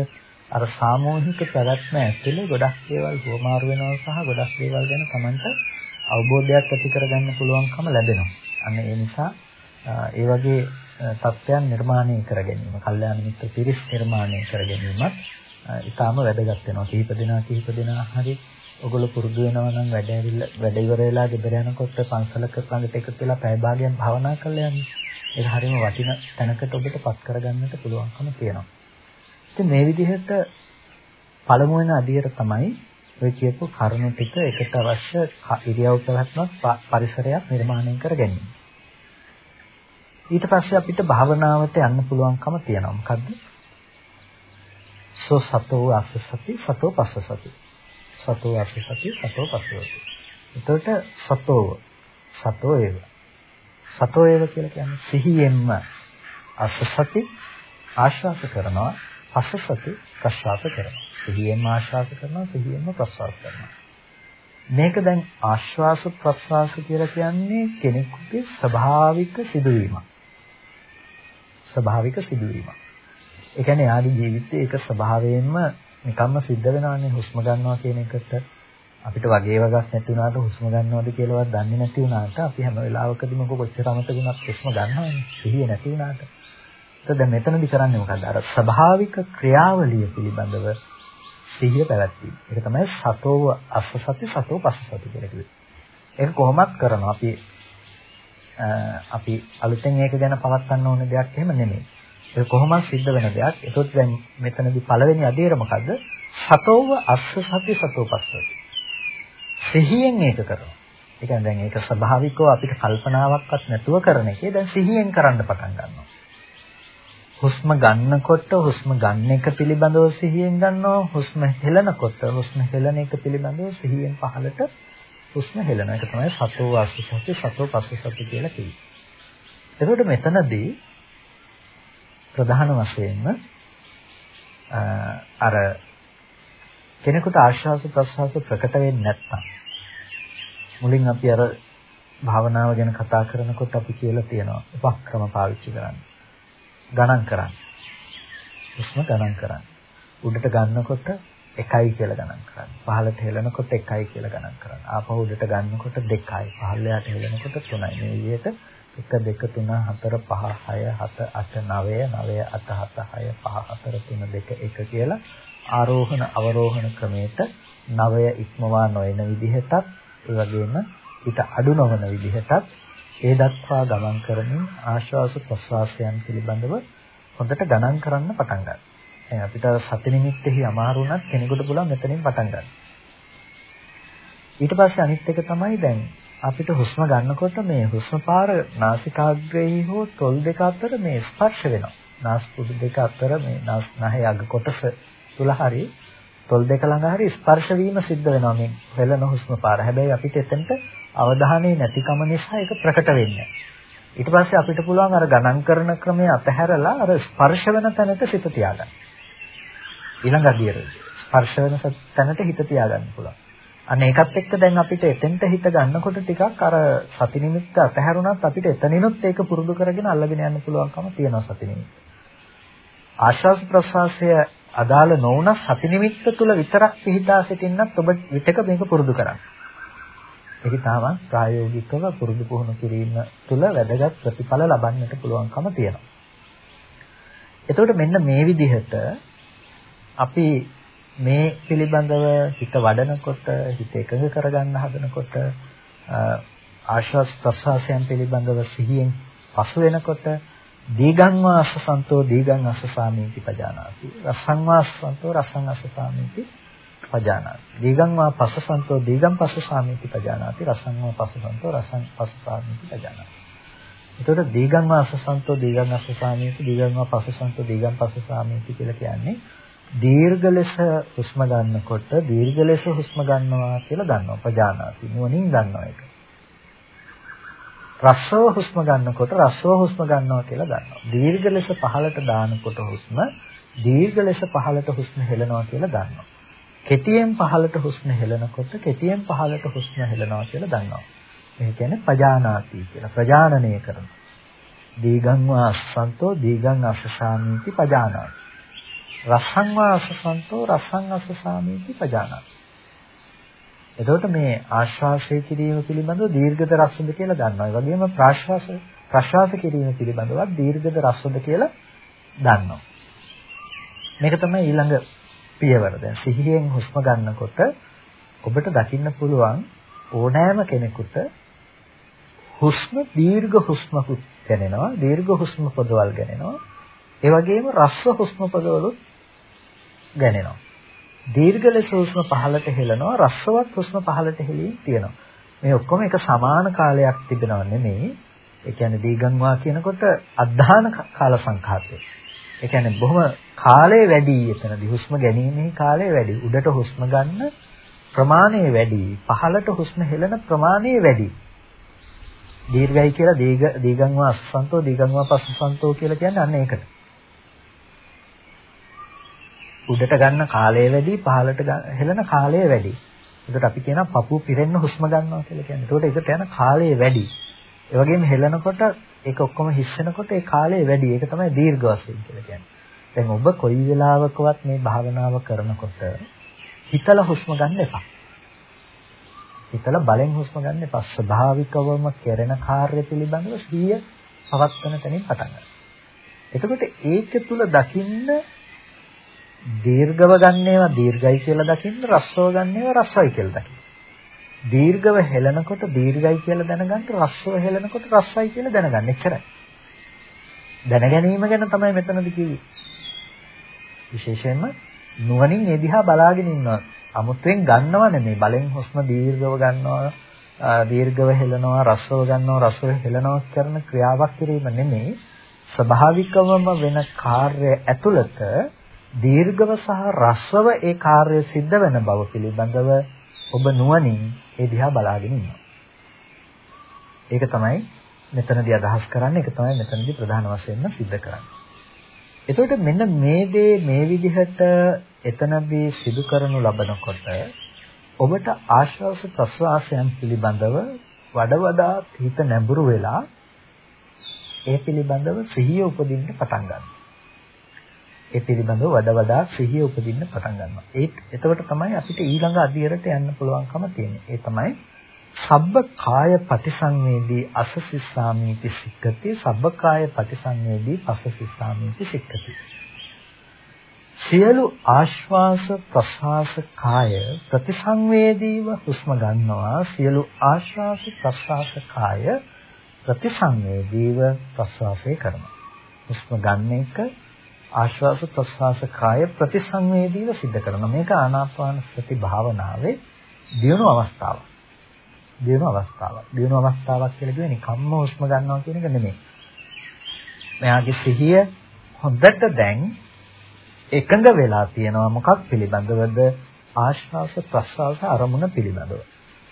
අර සාමූහික පැවැත්ම ඇතුලේ ගොඩක් දේවල් හුවමාරු වෙනවා සහ ගොඩක් දේවල් ගැන Tamanට අවබෝධයක් ඇති කරගන්න පුළුවන්කම ලැබෙනවා. අන්න ඒ නිසා ඒ වගේ තත්ත්වයන් නිර්මාණය කර ගැනීම, කල්යාණ මිත්‍ර පිරිස් නිර්මාණය කර ගැනීමත් ඊටාම වැදගත් වෙනවා. කිහිප දෙනා කිහිප දෙනා හරි ඔගොල්ලෝ පුරුදු වෙනවා නම් වැඩ ඇවිල්ලා වැඩ ඉවර වෙලා ගෙදර යනකොට පන්සලක ළඟට එකතු වෙලා පැය භාගයක් භාවනා කරලා යන්නේ. ඒක හරියම වටින තැනකට ඔබට පත් කරගන්නට පුළුවන්කම තියෙනවා. ඉතින් මේ විදිහට පළමු වෙන අදියර තමයි ඔය කියපු කරුණු ටික එකට අවශ්‍ය ඉරියව් පැවැත්මක් පරිසරයක් නිර්මාණය කර ගැනීම. ඊට පස්සේ අපිට භාවනාවට යන්න පුළුවන්කම තියෙනවා. මොකද්ද? සෝ සතෝ අස්සසති සතෝ පස්සසති. සතෝ අස්සසති සතෝ පස්සසති. එතකොට සතෝ සතෝ ඒව. සතෝ ඒව කියලා කියන්නේ සිහියෙන්ම අස්සසති ආශ්වාස කරනවා පස්සසති ප්‍රශ්වාස කරනවා. සිහියෙන්ම ආශ්වාස කරනවා සිහියෙන්ම ප්‍රශ්වාස කරනවා. මේක දැන් ආශ්වාස ප්‍රශ්වාස කියලා කියන්නේ කෙනෙකුගේ ස්වභාවික සිදුවීමක්. ස්වභාවික සිදුවීමක්. ඒ කියන්නේ යාගේ ජීවිතයේ ඒක ස්වභාවයෙන්ම නිකම්ම සිද්ධ වෙනවානේ හුස්ම ගන්නවා කියන එකට අපිට වගේ වගක් නැති වුණාට හුස්ම ගන්නවද කියලාවත් දන්නේ නැති වුණාට අපි හැම වෙලාවකදීම කොච්චර අමතක වුණත් හුස්ම ගන්නවානේ සිහිය නැති වුණාට. ඒක දැන් මෙතනදි කරන්නේ මොකද්ද? අර ස්වභාවික ක්‍රියාවලිය පිළිබඳව සිහිය පැවැත්වීම. ඒක තමයි සතෝව අස්සසති සතෝ පස්සසති කියලා කිව්වේ. ඒක කොහොමත් කරනවා අපි අපි අලුතෙන් ඒක ගැන පවත්වන්න ඕන දෙයක් එහෙම නෙමෙයි. ඒක කොහොමද සිද්ධ වෙන දෙයක්. ඒකත් දැන් මෙතනදී පළවෙනි අධීර මොකද්ද? සතෝව අස්සසති සතෝ පස්සති. සිහියෙන් ඒක කරනවා. ඒ කියන්නේ දැන් ඒක ස්වභාවිකව අපිට කල්පනාවක්වත් නැතුව කරන එකේ දැන් සිහියෙන් කරන්න පටන් ගන්නවා. හුස්ම ගන්නකොට හුස්ම ගන්න එක පිළිබඳව සිහියෙන් ගන්නවා හුස්ම හෙලනකොට හුස්ම හෙලන එක පිළිබඳව සිහියෙන් පහළට හුස්ම හෙලන එක තමයි සතෝ ආස්වාසති සතෝ පස්සසති කියලා කිව්වේ. එතකොට මෙතනදී ප්‍රධාන වශයෙන්ම අර කෙනෙකුට ආශ්වාස ප්‍රශ්වාස ප්‍රකට වෙන්නේ නැත්නම් මුලින් අපි අර භාවනාව ගැන කතා කරනකොට අපි කියලා තියෙනවා උපක්‍රම පාවිච්චි කරන්න. ගණන් කරන්න. හුස්ම ගණන් කරන්න. උඩට ගන්නකොට 1යි කියලා ගණන් කරන්න. පහළට හෙලනකොට 1යි කියලා ගණන් කරන්න. ආපහු උඩට ගන්නකොට 2යි. පහළට හෙලනකොට 3යි. මේ විදිහට 1 2 3 4 5 6 7 8 9 9 8 7 6 5 4 3 2 1 කියලා ආරෝහණ අවරෝහණ ක්‍රමයට 9 ඉක්මවා නොයන විදිහටත් ඒ වගේම ඊට අඩු නොවන විදිහටත් ඒ දක්වා ගමන් කරමින් ආශ්වාස ප්‍රශ්වාසයන් පිළිබඳව හොඳට ගණන් කරන්න පටන් ගන්නවා. දැන් අපිට සති නිමිත්තෙහි අමාරු වුණත් කෙනෙකුට පුළුවන් මෙතනින් පටන් ගන්න. ඊට පස්සේ අනිත් එක තමයි දැන් අපිට හුස්ම ගන්නකොට මේ හුස්ම පාර නාසිකාග්‍රේහි හෝ තොල් දෙක අතර මේ ස්පර්ශ වෙනවා. නාස්පුඩු දෙක අතර මේ නහය අග කොටස තුල හරි තොල් දෙක ළඟ හරි ස්පර්ශ වීම සිද්ධ වෙනවා මේ හෙළන හුස්ම පාර. හැබැයි අපිට එතනට අවධානයේ නැතිකම නිසා ඒක ප්‍රකට වෙන්නේ. ඊට පස්සේ අපිට පුළුවන් අර ගණන් කරන ක්‍රමය අතහැරලා අර ස්පර්ශ වෙන තැනට සිත තියාගන්න. ඊළඟ අදියර ස්පර්ශ වෙන තැනට හිත තියාගන්න පුළුවන්. අන්න ඒකත් එක්ක දැන් අපිට එතෙන්ට හිත ගන්නකොට ටිකක් අර සති නිමිත්ත අතහැරුණත් අපිට එතනිනුත් ඒක පුරුදු කරගෙන අල්ලගෙන යන්න පුළුවන්කම තියෙනවා සති නිමිත්ත. ආශ්වාස ප්‍රශ්වාසය අදාළ නොවුන සති නිමිත්ත තුල විතරක් පිහිටා සිටින්නත් ඔබ විතක මේක පුරුදු කරන්න. ඒක තාම ප්‍රායෝගිකව පුරුදු පුහුණු කිරීම තුළ වැදගත් ප්‍රතිඵල ලබන්නට පුළුවන්කම තියෙනවා. එතකොට මෙන්න මේ විදිහට අපි මේ පිළිබඳව හිත වඩනකොට හිත එකඟ කරගන්න හදනකොට ආශ්වාස ප්‍රශ්වාසයන් පිළිබඳව සිහියෙන් පසු වෙනකොට දීගං වාසසන්තෝ දීගං අසසාමීති පජානාති රසං වාසසන්තෝ රසං අසසාමීති පජානාති. දීගං වා පස්සසන්තෝ දීගං පස්සසාමිති පජානාති. රසං වා පස්සසන්තෝ රසං පස්සසාමිති පජානාති. එතකොට දීගං වා අස්සසන්තෝ දීගං අස්සසාමිති දීගං වා පස්සසන්තෝ දීගං පස්සසාමිති කියලා කියන්නේ දීර්ඝ ලෙස හුස්ම ගන්නකොට දීර්ඝ ලෙස හුස්ම ගන්නවා කියලා දන්නවා. පජානාති. නුවණින් දන්නවා ඒක. රස්ව හුස්ම ගන්නකොට රස්ව හුස්ම ගන්නවා කියලා දන්නවා. දීර්ඝ ලෙස පහළට දානකොට හුස්ම දීර්ඝ ලෙස පහළට හුස්ම හෙලනවා කියලා දන්නවා. කෙටියෙන් පහළට හුස්ම හෙලනකොට කෙටියෙන් පහළට හුස්ම හෙලනවා කියලා දන්නවා. මේ කියන්නේ පජානාති කියලා ප්‍රජානනය කරනවා. දීගං වාස්සන්තෝ දීගං අස්සසාමීති පජානාති. රසං වාස්සන්තෝ රසං අස්සසාමීති පජානාති. එතකොට මේ ආශ්වාසය කිරීම පිළිබඳව දීර්ඝද රස්වද කියලා දන්නවා. ඒ වගේම ප්‍රාශ්වාස ප්‍රශ්වාස කිරීම පිළිබඳව දීර්ඝද රස්වද කියලා දන්නවා. මේක තමයි ඊළඟ පියවර. දැන් සිහියෙන් හුස්ම ගන්නකොට ඔබට දකින්න පුළුවන් ඕනෑම කෙනෙකුට හුස්ම දීර්ඝ හුස්මකුත් දැනෙනවා දීර්ඝ හුස්ම පොදවල් දැනෙනවා ඒ වගේම රස්ව හුස්ම පොදවලුත් දැනෙනවා දීර්ඝ ලෙස හුස්ම පහළට හෙලනවා රස්වවත් හුස්ම පහළට හෙලීම් තියෙනවා. මේ ඔක්කොම එක සමාන කාලයක් තිබෙනව නෙමෙයි. ඒ කියන්නේ දීගංවා කියනකොට අධධාන කාල සංඛාතය. ඒ කියන්නේ බොහොම කාලය වැඩි එතනදී හුස්ම ගැනීමේ කාලය වැඩි උඩට හුස්ම ගන්න ප්‍රමාණය වැඩි පහළට හුස්ම හෙලන ප්‍රමාණය වැඩි දීර්ඝයි කියලා දීග දීගංවා අස්සන්තෝ දීගංවා පස්සන්තෝ කියලා කියන්නේ අන්න ඒකට. උඩට ගන්න කාලය වැඩි පහළට හෙලන කාලය වැඩි. ඒකට අපි කියනවා පපුව පිරෙන්න හුස්ම ගන්නවා කියලා කියන්නේ. ඒකට ඒකට යන කාලය වැඩි. ඒ වගේම හෙලනකොට ඒක ඔක්කොම හිස් වෙනකොට ඒ කාලය වැඩි. ඒක තමයි දීර්ඝ වශයෙන් කියලා කියන්නේ. දැන් ඔබ කොයි වෙලාවකවත් මේ භාවනාව කරනකොට හිතලා හුස්ම ගන්න එපා. හිතලා බලෙන් හුස්ම ගන්න එපා. ස්වභාවිකවම කෙරෙන කාර්ය පිළිබඳව සිහිය පවත්වන තැනින් පටන් ගන්න. එතකොට ඒක තුල දකින්න දීර්ඝව ගන්නේවා දීර්ඝයි කියලා දකින්න රස්වව ගන්නේවා රස්වයි කියලා දකින්න. දීර්ඝව හෙලනකොට දීර්ඝයි කියලා දැනගන්න රස්වව හෙලනකොට රස්වයි කියලා දැනගන්න එච්චරයි. දැන ගැනීම ගැන තමයි මෙතනදී කිව්වේ. විශේෂයෙන්ම නුවණින් ඒ දිහා බලාගෙන ඉන්නවා. අමුත්වෙන් ගන්නව නෙමෙයි බලෙන් හුස්ම දීර්ඝව ගන්නවා දීර්ඝව හෙලනවා රසව ගන්නවා රසව හෙලනවා කරන ක්‍රියාවක් කිරීම නෙමෙයි ස්වභාවිකවම වෙන කාර්ය ඇතුළත දීර්ඝව සහ රසව ඒ කාර්ය සිද්ධ වෙන බව පිළිබඳව ඔබ නුවණින් ඒ දිහා බලාගෙන ඉන්නවා. ඒක තමයි මෙතනදී අදහස් කරන්නේ ඒක තමයි මෙතනදී ප්‍රධාන වශයෙන්ම सिद्ध කරන්නේ. එතකොට මෙන්න මේ දේ මේ විදිහට එතනදී සිදු කරනු ලබනකොට ඔබට ආශ්වාස ප්‍රශ්වාසයන් පිළිබඳව වඩ වඩා හිත නැඹුරු වෙලා ඒ පිළිබඳව සිහිය උපදින්න පටන් ගන්නවා. ඒ පිළිබඳව වඩ වඩා සිහිය උපදින්න පටන් ගන්නවා. ඒ එතකොට තමයි අපිට ඊළඟ අධියරට යන්න පුළුවන්කම තියෙන්නේ. ඒ තමයි සබ්බ කාය පටිසංවේදී අසසිස්සාමීති සික්කති සබ්බ කාය පටිසංවේදී පසසිස්සාමීති සික්කති සියලු ආශ්වාස ප්‍රශ්වාස කාය ප්‍රතිසංවේදීව හුස්ම ගන්නවා සියලු ආශ්වාස ප්‍රශ්වාස කාය ප්‍රතිසංවේදීව ප්‍රශ්වාසය කරනවා හුස්ම ගන්න එක ආශ්වාස ප්‍රශ්වාස කාය ප්‍රතිසංවේදීව සිද්ධ කරනවා. මේක ආනාපාන සති භාවනාවේ දියුණු අවස්ථාවක්. දියුණු අවස්ථාවක්. දියුණු අවස්ථාවක් කියලා කියන්නේ කම්ම හුස්ම ගන්නවා කියන එක නෙමෙයි. මෙයාගේ සිහිය හොඳට දැන් එකඟ වෙලා තියෙනවා. මොකක් පිළිබඳවද? ආශ්වාස ප්‍රශ්වාස අරමුණ පිළිබඳව.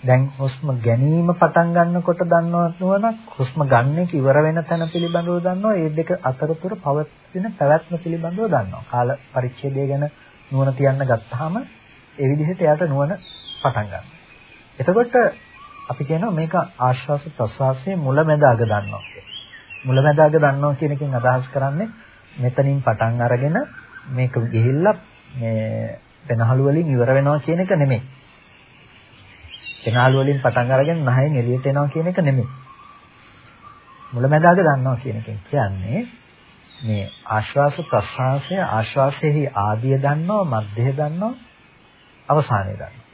දැන් හුස්ම ගැනීම පටන් ගන්නකොට දන්නවනක් හුස්ම ගන්න එක ඉවර වෙන තැන පිළිබඳව දන්නවා ඒ දෙක අතරතුර පවතින පැවැත්ම පිළිබඳව දන්නවා. කාල පරිච්ඡේදය ගැන නුවණ තියන්න ගත්තාම ඒ විදිහට එයාට නුවණ පටන් ගන්නවා. එතකොට අපි කියනවා මේක ආශ්වාස ප්‍රශ්වාසයේ මුලැමැද අග දන්නවා. මුලැමැද අග දන්නවා කියන එකෙන් අදහස් කරන්නේ මෙතනින් පටන් අරගෙන මේක ගිහිල්ලා මේ පෙනහළු වලින් ඉවර වෙනවා කියන එක නෙමෙයි. පෙනහළු වලින් පටන් අරගෙන නහයෙන් එළියට එනවා කියන එක නෙමෙයි. මුලැමැදාග දන්නවා කියන එකෙන් කියන්නේ මේ ආශ්වාස ප්‍රශ්වාසය ආශ්වාසයේ ආදිය දන්නවා මධ්‍යය දන්නවා අවසානය දන්නවා.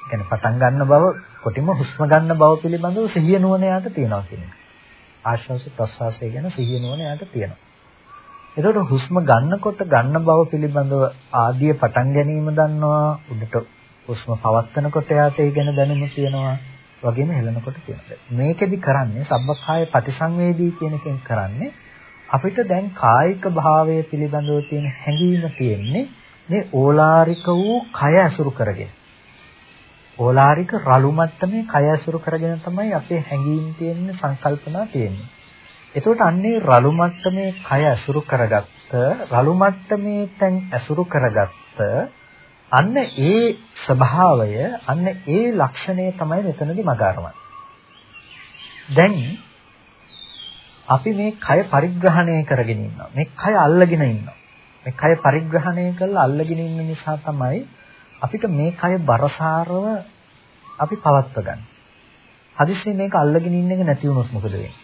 කියන්නේ පටන් ගන්න බව කොටිම හුස්ම ගන්න බව පිළිබඳව සිහිය නුවණ යාට තියෙනවා කියන එක. ආශ්වාස ප්‍රශ්වාසය ගැන සිහිය නුවණ යාට තියෙනවා. එතකොට හුස්ම ගන්නකොට ගන්න බව පිළිබඳව ආදිය පටන් ගැනීම දන්නවා උඩට හුස්ම පවත්නකොට යාට ඒ ගැන දැනුම තියෙනවා වගේම හෙලනකොට තියෙනවා. මේකෙදි කරන්නේ සබ්බකාය ප්‍රතිසංවේදී කියන එකෙන් කරන්නේ අපිට දැන් කායික භාවය පිළිබඳව තියෙන හැඟීම තියෙන්නේ මේ ඕලාරික වූ කය ඇසුරු කරගෙන. ඕලාරික රළු මට්ටමේ කය ඇසුරු කරගෙන තමයි අපේ හැඟීම් තියෙන්නේ සංකල්පනා තියෙන්නේ. එතකොට අන්නේ රළු මට්ටමේ කය ඇසුරු කරගත්ත රළු මට්ටමේ තැන් ඇසුරු කරගත්ත අන්න ඒ ස්වභාවය අන්න ඒ ලක්ෂණය තමයි මෙතනදී මගාරවන්නේ. දැන් අපි මේ කය පරිග්‍රහණය කරගෙන ඉන්නවා. මේ කය අල්ලගෙන ඉන්නවා. මේ කය පරිග්‍රහණය කරලා අල්ලගෙන ඉන්න නිසා තමයි අපිට මේ කය බරසාරව අපි පවත්ව ගන්න. හදිස්සියෙන් මේක අල්ලගෙන ඉන්න එක නැති වුණොත් මොකද වෙන්නේ?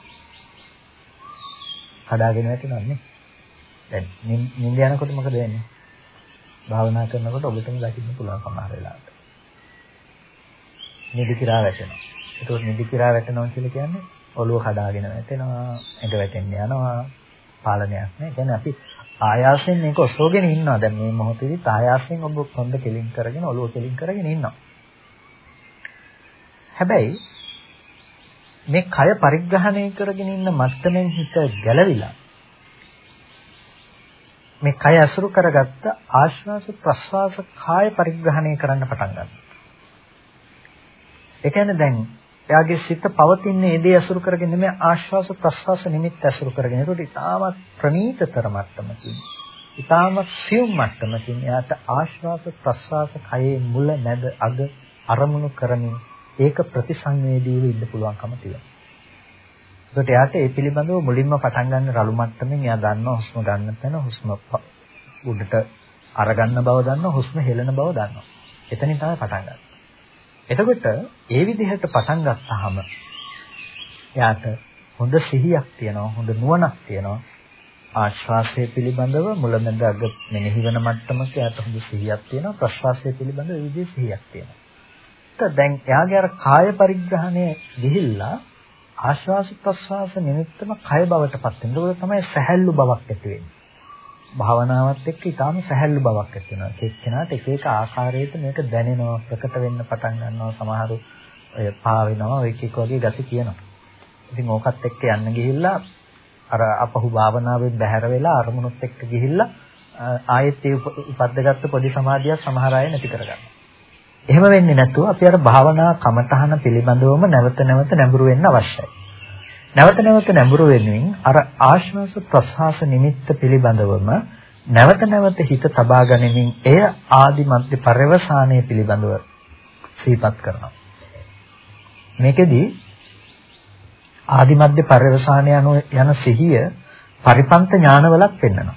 හදාගෙන වැටෙනවන්නේ. දැන් නිින්ද යනකොට මොකද වෙන්නේ? භාවනා කරනකොට ඔබටම දකින්න පුළුවන් සමහර වෙලාවට. නිදි කිරා වැටෙනවා. ඒකෝට නිදි කිරා වැටෙනවා කියලා කියන්නේ ඔළුව කඩාගෙන වැටෙනවා, ඇඟ වැටෙන්න යනවා, පාලනයක් නැහැ. කියන්නේ අපි ආයාසයෙන් මේක ඔසවගෙන ඉන්නවා. දැන් මේ මොහොතේදී ආයාසයෙන් ඔබ කොන්ද කෙලින් කරගෙන ඔළුව කෙලින් කරගෙන ඉන්නවා. හැබැයි මේ කය පරිග්‍රහණය කරගෙන ඉන්න මත්තමෙන් හිත ගැලවිලා මේ කය අසුරු කරගත්ත ආශ්වාස ප්‍රශ්වාස කාය පරිග්‍රහණය කරන්න පටන් ගන්නවා. ඒ කියන්නේ දැන් එයාගේ සිත පවතින්නේ ඒ දේ අසුරු කරගෙන නෙමෙයි ආශ්වාස ප්‍රශ්වාස නිමිත්ත අසුරු කරගෙන. ඒකට ඉතාමත් ප්‍රණීතතර මට්ටමකින් ඉතාමත් සියුම් මට්ටමකින් එයාට ආශ්වාස ප්‍රශ්වාස කයේ මුල මැද අග අරමුණු කරමින් ඒක ප්‍රතිසංවේදීව ඉන්න පුළුවන්කම තියෙනවා. ඒකට එයාට ඒ පිළිබඳව මුලින්ම පටන් ගන්න රළු මට්ටමින් එයා දන්නවා හුස්ම ගන්න තැන හුස්ම උඩට අරගන්න බව දන්නවා හුස්ම හෙලන බව දන්නවා. එතනින් තමයි පටන් ගන්න. එතකොට ඒ විදිහට පටන් ගත්තාම එයාට හොඳ සිහියක් තියෙනවා හොඳ නුවණක් තියෙනවා ආශ්වාසය පිළිබඳව මුලමඳ අග මෙනෙහි වෙන මට්ටමක එයාට හොඳ සිහියක් තියෙනවා ප්‍රශ්වාසය පිළිබඳව විවිධ සිහියක් තියෙනවා. දැන් එයාගේ අර කාය පරිග්‍රහණය ගිහිල්ලා ආශ්වාස ප්‍රශ්වාස නිමිත්තම කය බවට පත් වෙනවා. ඒක තමයි සැහැල්ලු බවක් ඇති වෙන්නේ. භාවනාවත් එක්ක ඊටාම සැහැල්ලු බවක් ඇති වෙනවා. එක්කෙනාට එක එක ආකාරයකට මේක දැනෙනවා, ප්‍රකට වෙන්න පටන් ගන්නවා. සමහරු ඔය පා වෙනවා, ඔය එක එක වගේ ගති කියනවා. ඉතින් ඕකත් එක්ක යන්න ගිහිල්ලා අර අපහු භාවනාවෙන් බැහැර වෙලා අරමුණුත් එක්ක ගිහිල්ලා ආයෙත් ඒ උපද්දගත්තු පොඩි සමාධියක් සමහර අය නැති කරගන්නවා. එහෙම වෙන්නේ නැතුව අපි අර භාවනා කමතහන පිළිබඳවම නැවත නැවත නැඹුරු වෙන්න අවශ්‍යයි. නැවත නැවත නැඹුරු වෙනුවෙන් අර ආශ්වාස ප්‍රශ්වාස නිමිත්ත පිළිබඳවම නැවත නැවත හිත තබා ගැනීමෙන් එය ආදි මධ්‍ය පරිවසානයේ පිළිබඳව සිහිපත් කරනවා. මේකෙදි ආදි මධ්‍ය පරිවසානය යන සිහිය පරිපන්ත ඥානවලක් පෙන්වනවා.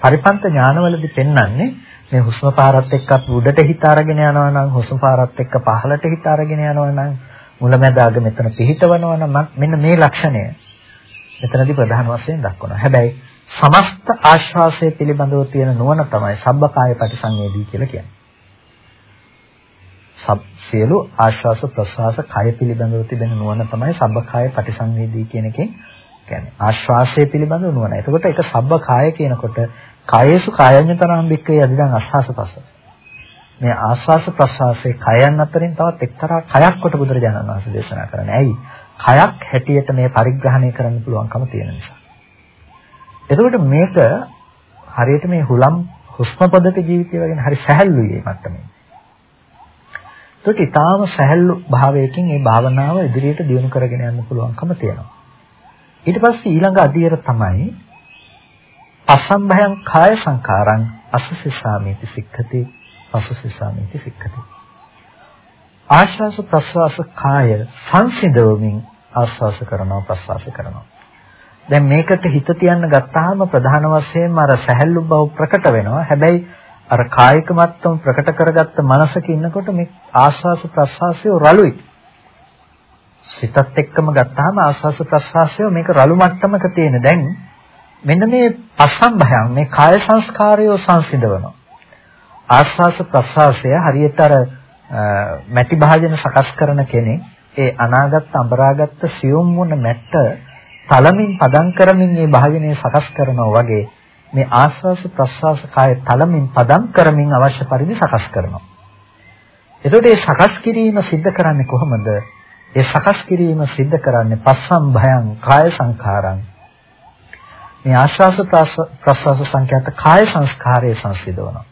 පරිපන්ත ඥානවලදී පෙන්වන්නේ මේ හුස්ම පාරත් එක්ක උඩට හිත අරගෙන යනවා නම් හුස්ම පාරත් එක්ක පහළට හිත අරගෙන යනවා නම් මුලැමැදාග මෙතන පිහිටවනවා නම් මෙන්න මේ ලක්ෂණය මෙතනදී ප්‍රධාන වශයෙන් දක්වනවා. හැබැයි සමස්ත ආශ්වාසය පිළිබඳව තියෙන නුවණ තමයි සබ්බකාය පටිසංවේදී කියලා කියන්නේ. සබ් සියලු ආශ්වාස ප්‍රශ්වාස කය පිළිබඳව තිබෙන නුවණ තමයි සබ්බකාය පටිසංවේදී කියන එකෙන් කියන්නේ. ආශ්වාසය පිළිබඳව නුවණ. එතකොට ඒක සබ්බකාය කියනකොට කායේසු කායඤ්ඤතරම් බික්කේ අදිදන් අස්වාස මේ ආස්වාස ප්‍රස්වාසයේ කයයන් අතරින් තවත් එක්තරා කයක් කොට බුදුරජාණන් වහන්සේ දේශනා කරන්නේ. ඇයි? කයක් හැටියට මේ පරිග්‍රහණය කරන්න පුළුවන්කම තියෙන නිසා. එතකොට මේක හරියට මේ හුලම් හුස්ම පොදක ජීවිතය වගේ හරි සැහැල්ලුයි මේ මට්ටමේ. ඒකට ඊටාම සැහැල්ලු භාවයකින් මේ භාවනාව ඉදිරියට දියුණු කරගෙන යන්න පුළුවන්කම තියෙනවා. ඊට පස්සේ ඊළඟ අධීර තමයි අසම්භයං කාය සංකාරං අසසිසාමිති සික්ඛති අසසිසාමිති සික්ඛති. ආශ්වාස ප්‍රශ්වාස කාය සංසිඳවමින් ආශ්වාස කරනවා ප්‍රශ්වාස කරනවා. දැන් මේකට හිත තියන්න ගත්තාම ප්‍රධාන වශයෙන්ම අර සැහැල්ලු බව ප්‍රකට වෙනවා. හැබැයි අර කායික මත්තම ප්‍රකට කරගත්ත මනසක ඉන්නකොට මේ ආශ්වාස ප්‍රශ්වාසය රළුයි. සිතත් එක්කම ගත්තාම ආශ්වාස ප්‍රශ්වාසය මේක රළු මට්ටමක තියෙන දැන් මෙන්න මේ අසම්භයන් මේ කාය සංස්කාරය සංසිඳවනවා. ආස්වාස ප්‍රසවාසය හරියට අර මැටි භාජන සකස් කරන කෙනෙක් ඒ අනාගත අඹරාගත් සියුම් වුණ මැට්ට තලමින් පදම් කරමින් මේ භාජනය සකස් කරනවා වගේ මේ ආස්වාස ප්‍රසවාස කාය තලමින් පදම් කරමින් අවශ්‍ය පරිදි සකස් කරනවා. එතකොට මේ සකස් කිරීම සිද්ධ කරන්නේ කොහොමද? ඒ සකස් කිරීම සිද්ධ කරන්නේ පස්සම් භයං කාය සංඛාරං මේ ආශ්වාස ප්‍රශ්වාස සංඛ්‍යාත කාය සංස්කාරයේ සංසිඳවනවා.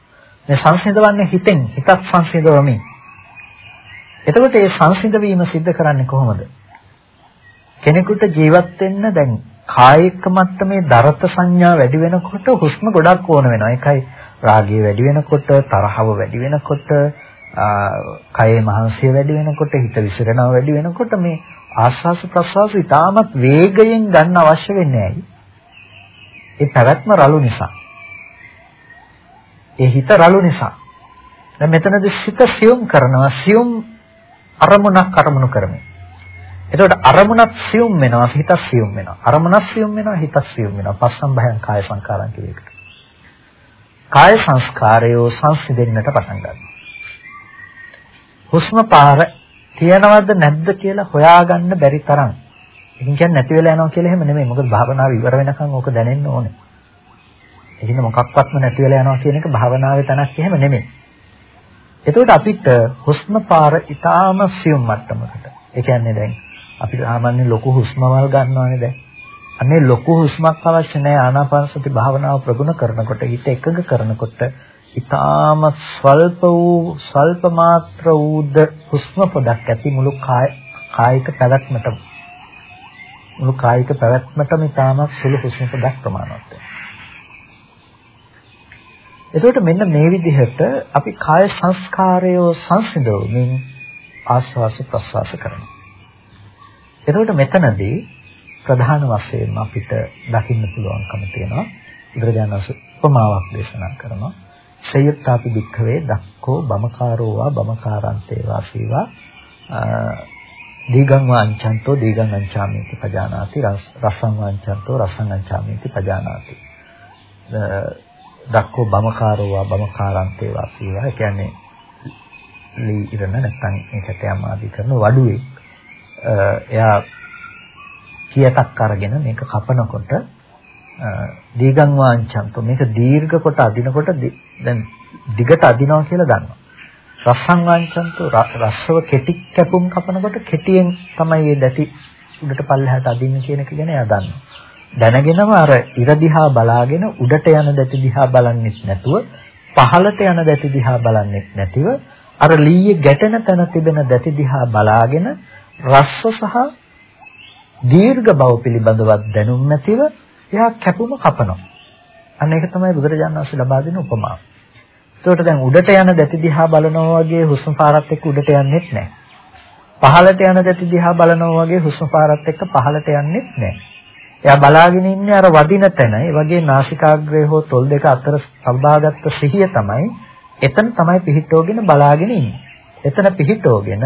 මේ සංසිඳවන්නේ හිතෙන්, හිතත් සංසිඳවමින්. එතකොට මේ සංසිඳ වීම සිද්ධ කරන්නේ කොහොමද? කෙනෙකුට ජීවත් වෙන්න දැන් කායික මට්ටමේ දරත සංඥා වැඩි වෙනකොට හුස්ම ගොඩක් ඕන වෙනවා. ඒකයි රාගය වැඩි වෙනකොට, තරහව වැඩි වෙනකොට, කයේ මහන්සිය වැඩි වෙනකොට, හිත විසිරෙනවා වැඩි වෙනකොට මේ ආශ්වාස ප්‍රශ්වාස ඉතාමත් වේගයෙන් ගන්න අවශ්‍ය වෙන්නේ ඇයි? ඒ පැවැත්ම රළු නිසා. ඒ හිත රළු නිසා. දැන් මෙතනදී සිත සියුම් කරනවා සියුම් අරමුණක් අරමුණු කරමින්. එතකොට අරමුණක් සියුම් වෙනවා හිතක් සියුම් වෙනවා. අරමුණක් සියුම් වෙනවා හිතක් සියුම් වෙනවා. පස්සම් භයං කාය සංකාරම් කියන එකට. කාය සංස්කාරය සංසිඳෙන්නට පටන් ගන්නවා. හුස්ම පාර තියනවද නැද්ද කියලා හොයාගන්න බැරි තරම්. ඉතින් කියන්නේ නැති වෙලා යනවා කියලා එහෙම නෙමෙයි. මොකද භාවනාව ඉවර වෙනකන් ඕක දැනෙන්න ඕනේ. ඉතින් මොකක්වත්ම නැති වෙලා යනවා කියන එක භාවනාවේ තනක් එහෙම නෙමෙයි. එතකොට අපිට හුස්ම පාර ඊටාම සියුම් මට්ටමකට. ඒ කියන්නේ දැන් අපි සාමාන්‍ය ලොකු හුස්මවල් ගන්නවානේ දැන්. අනේ ලොකු හුස්මක් අවශ්‍ය නැහැ ආනාපානසති භාවනාව ප්‍රගුණ කරනකොට හිත එකඟ කරනකොට ඊටාම ස්වල්ප වූ ස්වල්ප මාත්‍ර වූද හුස්ම පොඩක් ඇති මුළු කායික පැවැත්මට මුළු කායික පැවැත්මටම ඊටාම සුළු හුස්ම පොඩක් ප්‍රමාණවත් වෙනවා. එතකොට මෙන්න මේ විදිහට අපි කාය සංස්කාරය සංසිඳවමින් ආස්වාස ප්‍රස්වාස කරනවා. එතකොට මෙතනදී ප්‍රධාන වශයෙන්ම අපිට දකින්න පුළුවන්කම තියෙනවා බුදුරජාණන් වහන්සේ උපමාවක් දේශනා කරනවා. සයත්තාපි වික්ඛවේ දක්ඛෝ බමකාරෝ වා බමකාරන්තේ වාසීවා දීගං වාංචන්තෝ දීගං අංචාමිති පජානාති රසං වාංචන්තෝ රසං අංචාමිති පජානාති. දක්කෝ බමකාරෝ වා බමකාරන්තේ වාසීවා ඒ කියන්නේ ලී ඉරන නැත්නම් ඒකට යම් ආදී කරන වඩුවේ එයා කියතක් අරගෙන මේක කපනකොට දීගං වාංචන්තෝ මේක දීර්ඝ කොට අදිනකොට දැන් දිගට අදිනවා කියලා දන්නවා. රසං වාංචන්තෝ රසව කෙටි කැපුම් කපනකොට කෙටියෙන් තමයි මේ දැටි උඩට පල්ලෙහාට අදින්න කියන එක ගැන එයා දන්නවා. දැනගෙනම අර ඉර දිහා බලාගෙන උඩට යන දැටි දිහා බලන්නෙත් නැතුව පහළට යන දැටි දිහා බලන්නෙත් නැතිව අර ලීයේ ගැටෙන තැන තිබෙන දැටි දිහා බලාගෙන රස්ව සහ දීර්ඝ බව පිළිබඳව දැනුම් නැතිව එයා කැපුම කපනවා. අන්න ඒක තමයි බුදුරජාණන් වහන්සේ ලබා දෙන උපමාව. ඒකට දැන් උඩට යන දැටි දිහා බලනවා වගේ හුස්ම පාරත් එක්ක උඩට යන්නේත් නැහැ. පහළට යන දැටි දිහා බලනවා වගේ හුස්ම පාරත් එක්ක පහළට යන්නේත් නැහැ. එයා බලාගෙන ඉන්නේ අර වදින තැන. ඒ වගේ නාසිකාග්‍රය හෝ තොල් දෙක අතර සබාගත්ත සිහිය තමයි එතන තමයි පිහිටෝගෙන බලාගෙන ඉන්නේ. එතන පිහිටෝගෙන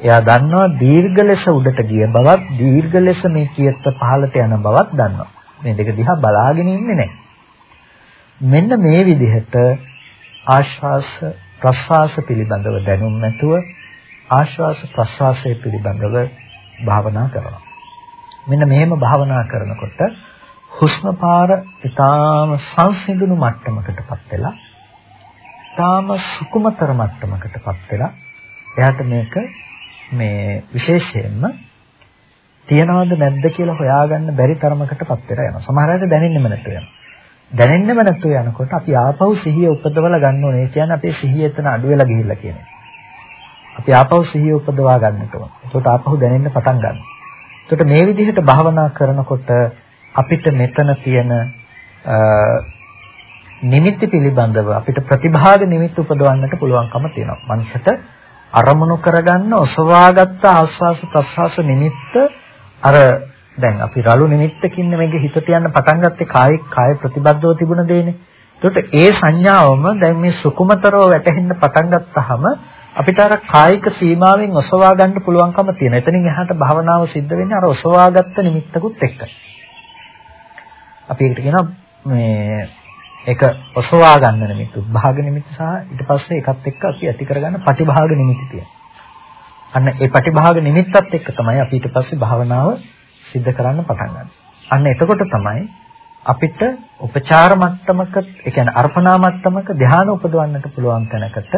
එයා දන්නවා දීර්ඝ ලෙස උඩට ගිය බවත් දීර්ඝ ලෙස මේ කියත්ත පහළට යන බවත් දන්නවා. මේ දෙක දිහා බලාගෙන ඉන්නේ නැහැ. මෙන්න මේ විදිහට ආශ්වාස ප්‍රශ්වාස පිළිබඳව දැනුම් නැතුව ආශ්වාස ප්‍රශ්වාසය පිළිබඳව භාවනා කරනවා. මෙන්න මෙහෙම භාවනා කරනකොට හුස්ම පාර ඊටාම සංසිඳුණු මට්ටමකටපත් වෙලා ඊටාම සුකුමතර මට්ටමකටපත් වෙලා එයාට මේක මේ විශේෂයෙන්ම තියනවද නැද්ද කියලා හොයාගන්න බැරි තරමකටපත් වෙලා යනවා. සමහර අයට දැනෙන්නෙම නැතු වෙනවා. දැනෙන්නෙම නැතු යනකොට අපි ආපහු සිහිය උපදවලා ගන්න ඕනේ. ඒ කියන්නේ අපේ සිහිය එතන අඩු වෙලා ගිහිල්ලා කියන්නේ. අපි ආපහු සිහිය උපදවා ගන්නට ඕනේ. ඒකට ආපහු දැනෙන්න පටන් ගන්නවා. එතකොට මේ විදිහට භාවනා කරනකොට අපිට මෙතන තියෙන නිමිති පිළිබඳව අපිට ප්‍රතිභාග නිමිති උපදවන්නට පුළුවන්කම තියෙනවා. මනසට අරමුණු කරගන්න ඔසවාගත්ත ආස්වාස ප්‍රස්වාස නිමිත්ත අර දැන් අපි රළු නිමිත්තකින් මේක හිතට යන්න පටන් ගත්තේ කායි කාය ප්‍රතිබද්ධව තිබුණ දෙන්නේ. එතකොට ඒ සංඥාවම දැන් මේ සුකුමතරව වැටෙන්න පටන් ගත්තාම අපිට අර කායික සීමාවෙන් ඔසවා ගන්න පුළුවන්කම තියෙන. එතනින් එහාට භවනාව සිද්ධ වෙන්නේ අර ඔසවාගත්ත නිමිත්තකුත් එක්ක. අපි ඒකට කියනවා මේ ඒක ඔසවා ගන්න නිමිත්ත, භාග නිමිත්ත සහ ඊට පස්සේ ඒකත් එක්ක අපි ඇති කරගන්න පටිභාග නිමිති තියෙනවා. අන්න ඒ පටිභාග නිමිත්තත් එක්ක තමයි අපි ඊට පස්සේ භවනාව සිද්ධ කරන්න පටන් ගන්න. අන්න එතකොට තමයි අපිට උපචාර මට්ටමක, ඒ කියන්නේ අර්පණා මට්ටමක ධ්‍යාන උපදවන්නට පුළුවන් තැනකට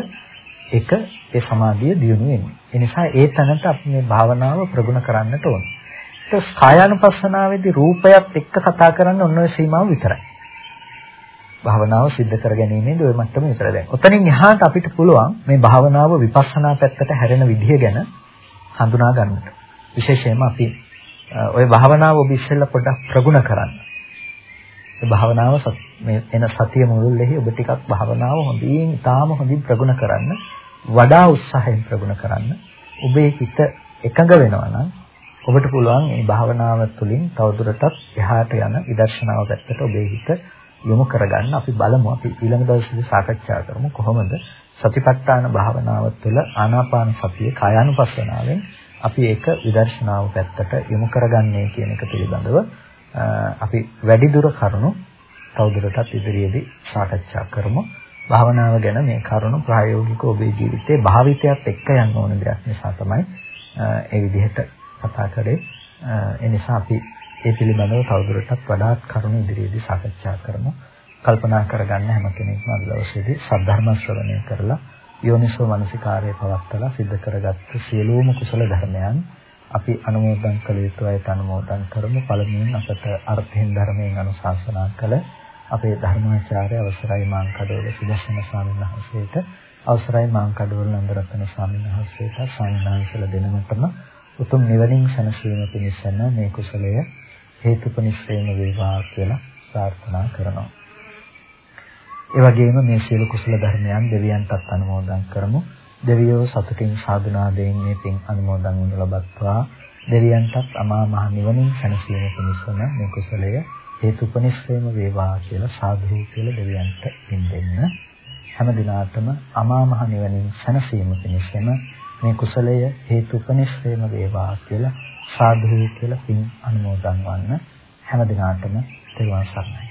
ඒක ඒ සමාධිය දියුණු වෙන්නේ. ඒ නිසා ඒ තැනට අපි මේ භාවනාව ප්‍රගුණ කරන්නට ඕන. ඒක කායानुපස්සනාවේදී රූපයත් එක්ක කතා කරන්න ඔන්න ඔය සීමාව විතරයි. භාවනාව સિદ્ધ කරගැනීමේදී ওই මට්ටම විතරයි දැන්. ඔතනින් එහාට අපිට පුළුවන් මේ භාවනාව විපස්සනා පැත්තට හැරෙන විදිය ගැන හඳුනා ගන්නට. විශේෂයෙන්ම අපි ওই භාවනාව ඔබ ඉස්සෙල්ලා පොඩ්ඩක් ප්‍රගුණ කරන්න. ඒ භාවනාව මේ එන සතිය මුළුල්ලේ ඔබ ටිකක් භාවනාව හොඳින් ඊටාම හොඳින් ප්‍රගුණ කරන්න. වඩා උත්සාහයෙන් ප්‍රගුණ කරන්න ඔබේ හිත එකඟ වෙනවා නම් ඔබට පුළුවන් මේ භාවනාව තුළින් තවදුරටත් එහාට යන විදර්ශනාව පැත්තට ඔබේ හිත යොමු කරගන්න අපි බලමු අපි ඊළඟ දවසේ සාකච්ඡා කරමු කොහොමද සතිපට්ඨාන භාවනාව තුළ ආනාපාන සතිය කායानुපස්සනාවෙන් අපි ඒක විදර්ශනාව පැත්තට යොමු කරගන්නේ කියන එක පිළිබඳව අපි වැඩිදුර කරුණු තවදුරටත් ඉදිරියේදී සාකච්ඡා කරමු. භාවනාව ගැන මේ කරුණු ප්‍රායෝගිකව ඔබේ ජීවිතේ භාවිතයත් එක්ක යන්න ඕන දෙයක් නිසා තමයි ඒ විදිහට කතා කරේ. ඒ නිසා අපි ඒ පිළිබඳව තවදුරටත් වඩාත් කරුණු ඉදිරියේදී සාකච්ඡා කරමු. කල්පනා කරගන්න හැම කෙනෙක්ම අද දවසේදී සද්ධර්ම ශ්‍රවණය කරලා යෝනිසෝ මනසිකාර්යය පවත්තලා සිද්ධ කරගත්තු සියලුම කුසල ධර්මයන් අපි අනුමෝදන් කළ යුතු අයට අනුමෝදන් කරමු. පළමුවෙන් අපට අර්ථයෙන් ධර්මයෙන් අනුශාසනා කළ අපේ ධර්මාචාර්ය අවසරයි මාංකඩවල සුදස්සන ස්වාමීන් වහන්සේට අවසරයි මාංකඩවල නන්දරත්න ස්වාමීන් වහන්සේට ස්වාමීන් වහන්සේලා දෙනමතම උතුම් නිවනින් සැනසීම පිණිසම මේ කුසලය හේතුපනිස්සේම වේවා කියලා ප්‍රාර්ථනා කරනවා. ඒ වගේම මේ සියලු කුසල ධර්මයන් දෙවියන්ටත් අනුමෝදන් කරමු. දෙවියෝ සතුටින් සාදුනාදයෙන් මේ පින් අනුමෝදන් වනු ලබත්වා දෙවියන්ටත් අමා මහ නිවනින් සැනසීම පිණිසම මේ කුසලය හේතුපනිස්සේම වේවා කියලා සාදු කියලා දෙවියන්ට පින් දෙන්න. හැම දිනාටම අමා මහ නිවනින් සැනසීම පිණිසම මේ කුසලය හේතුපනිස්සේම වේවා කියලා සාදු කියලා පින් අනුමෝදන් වන්න. හැම දිනාටම තෙරුවන් සරණයි.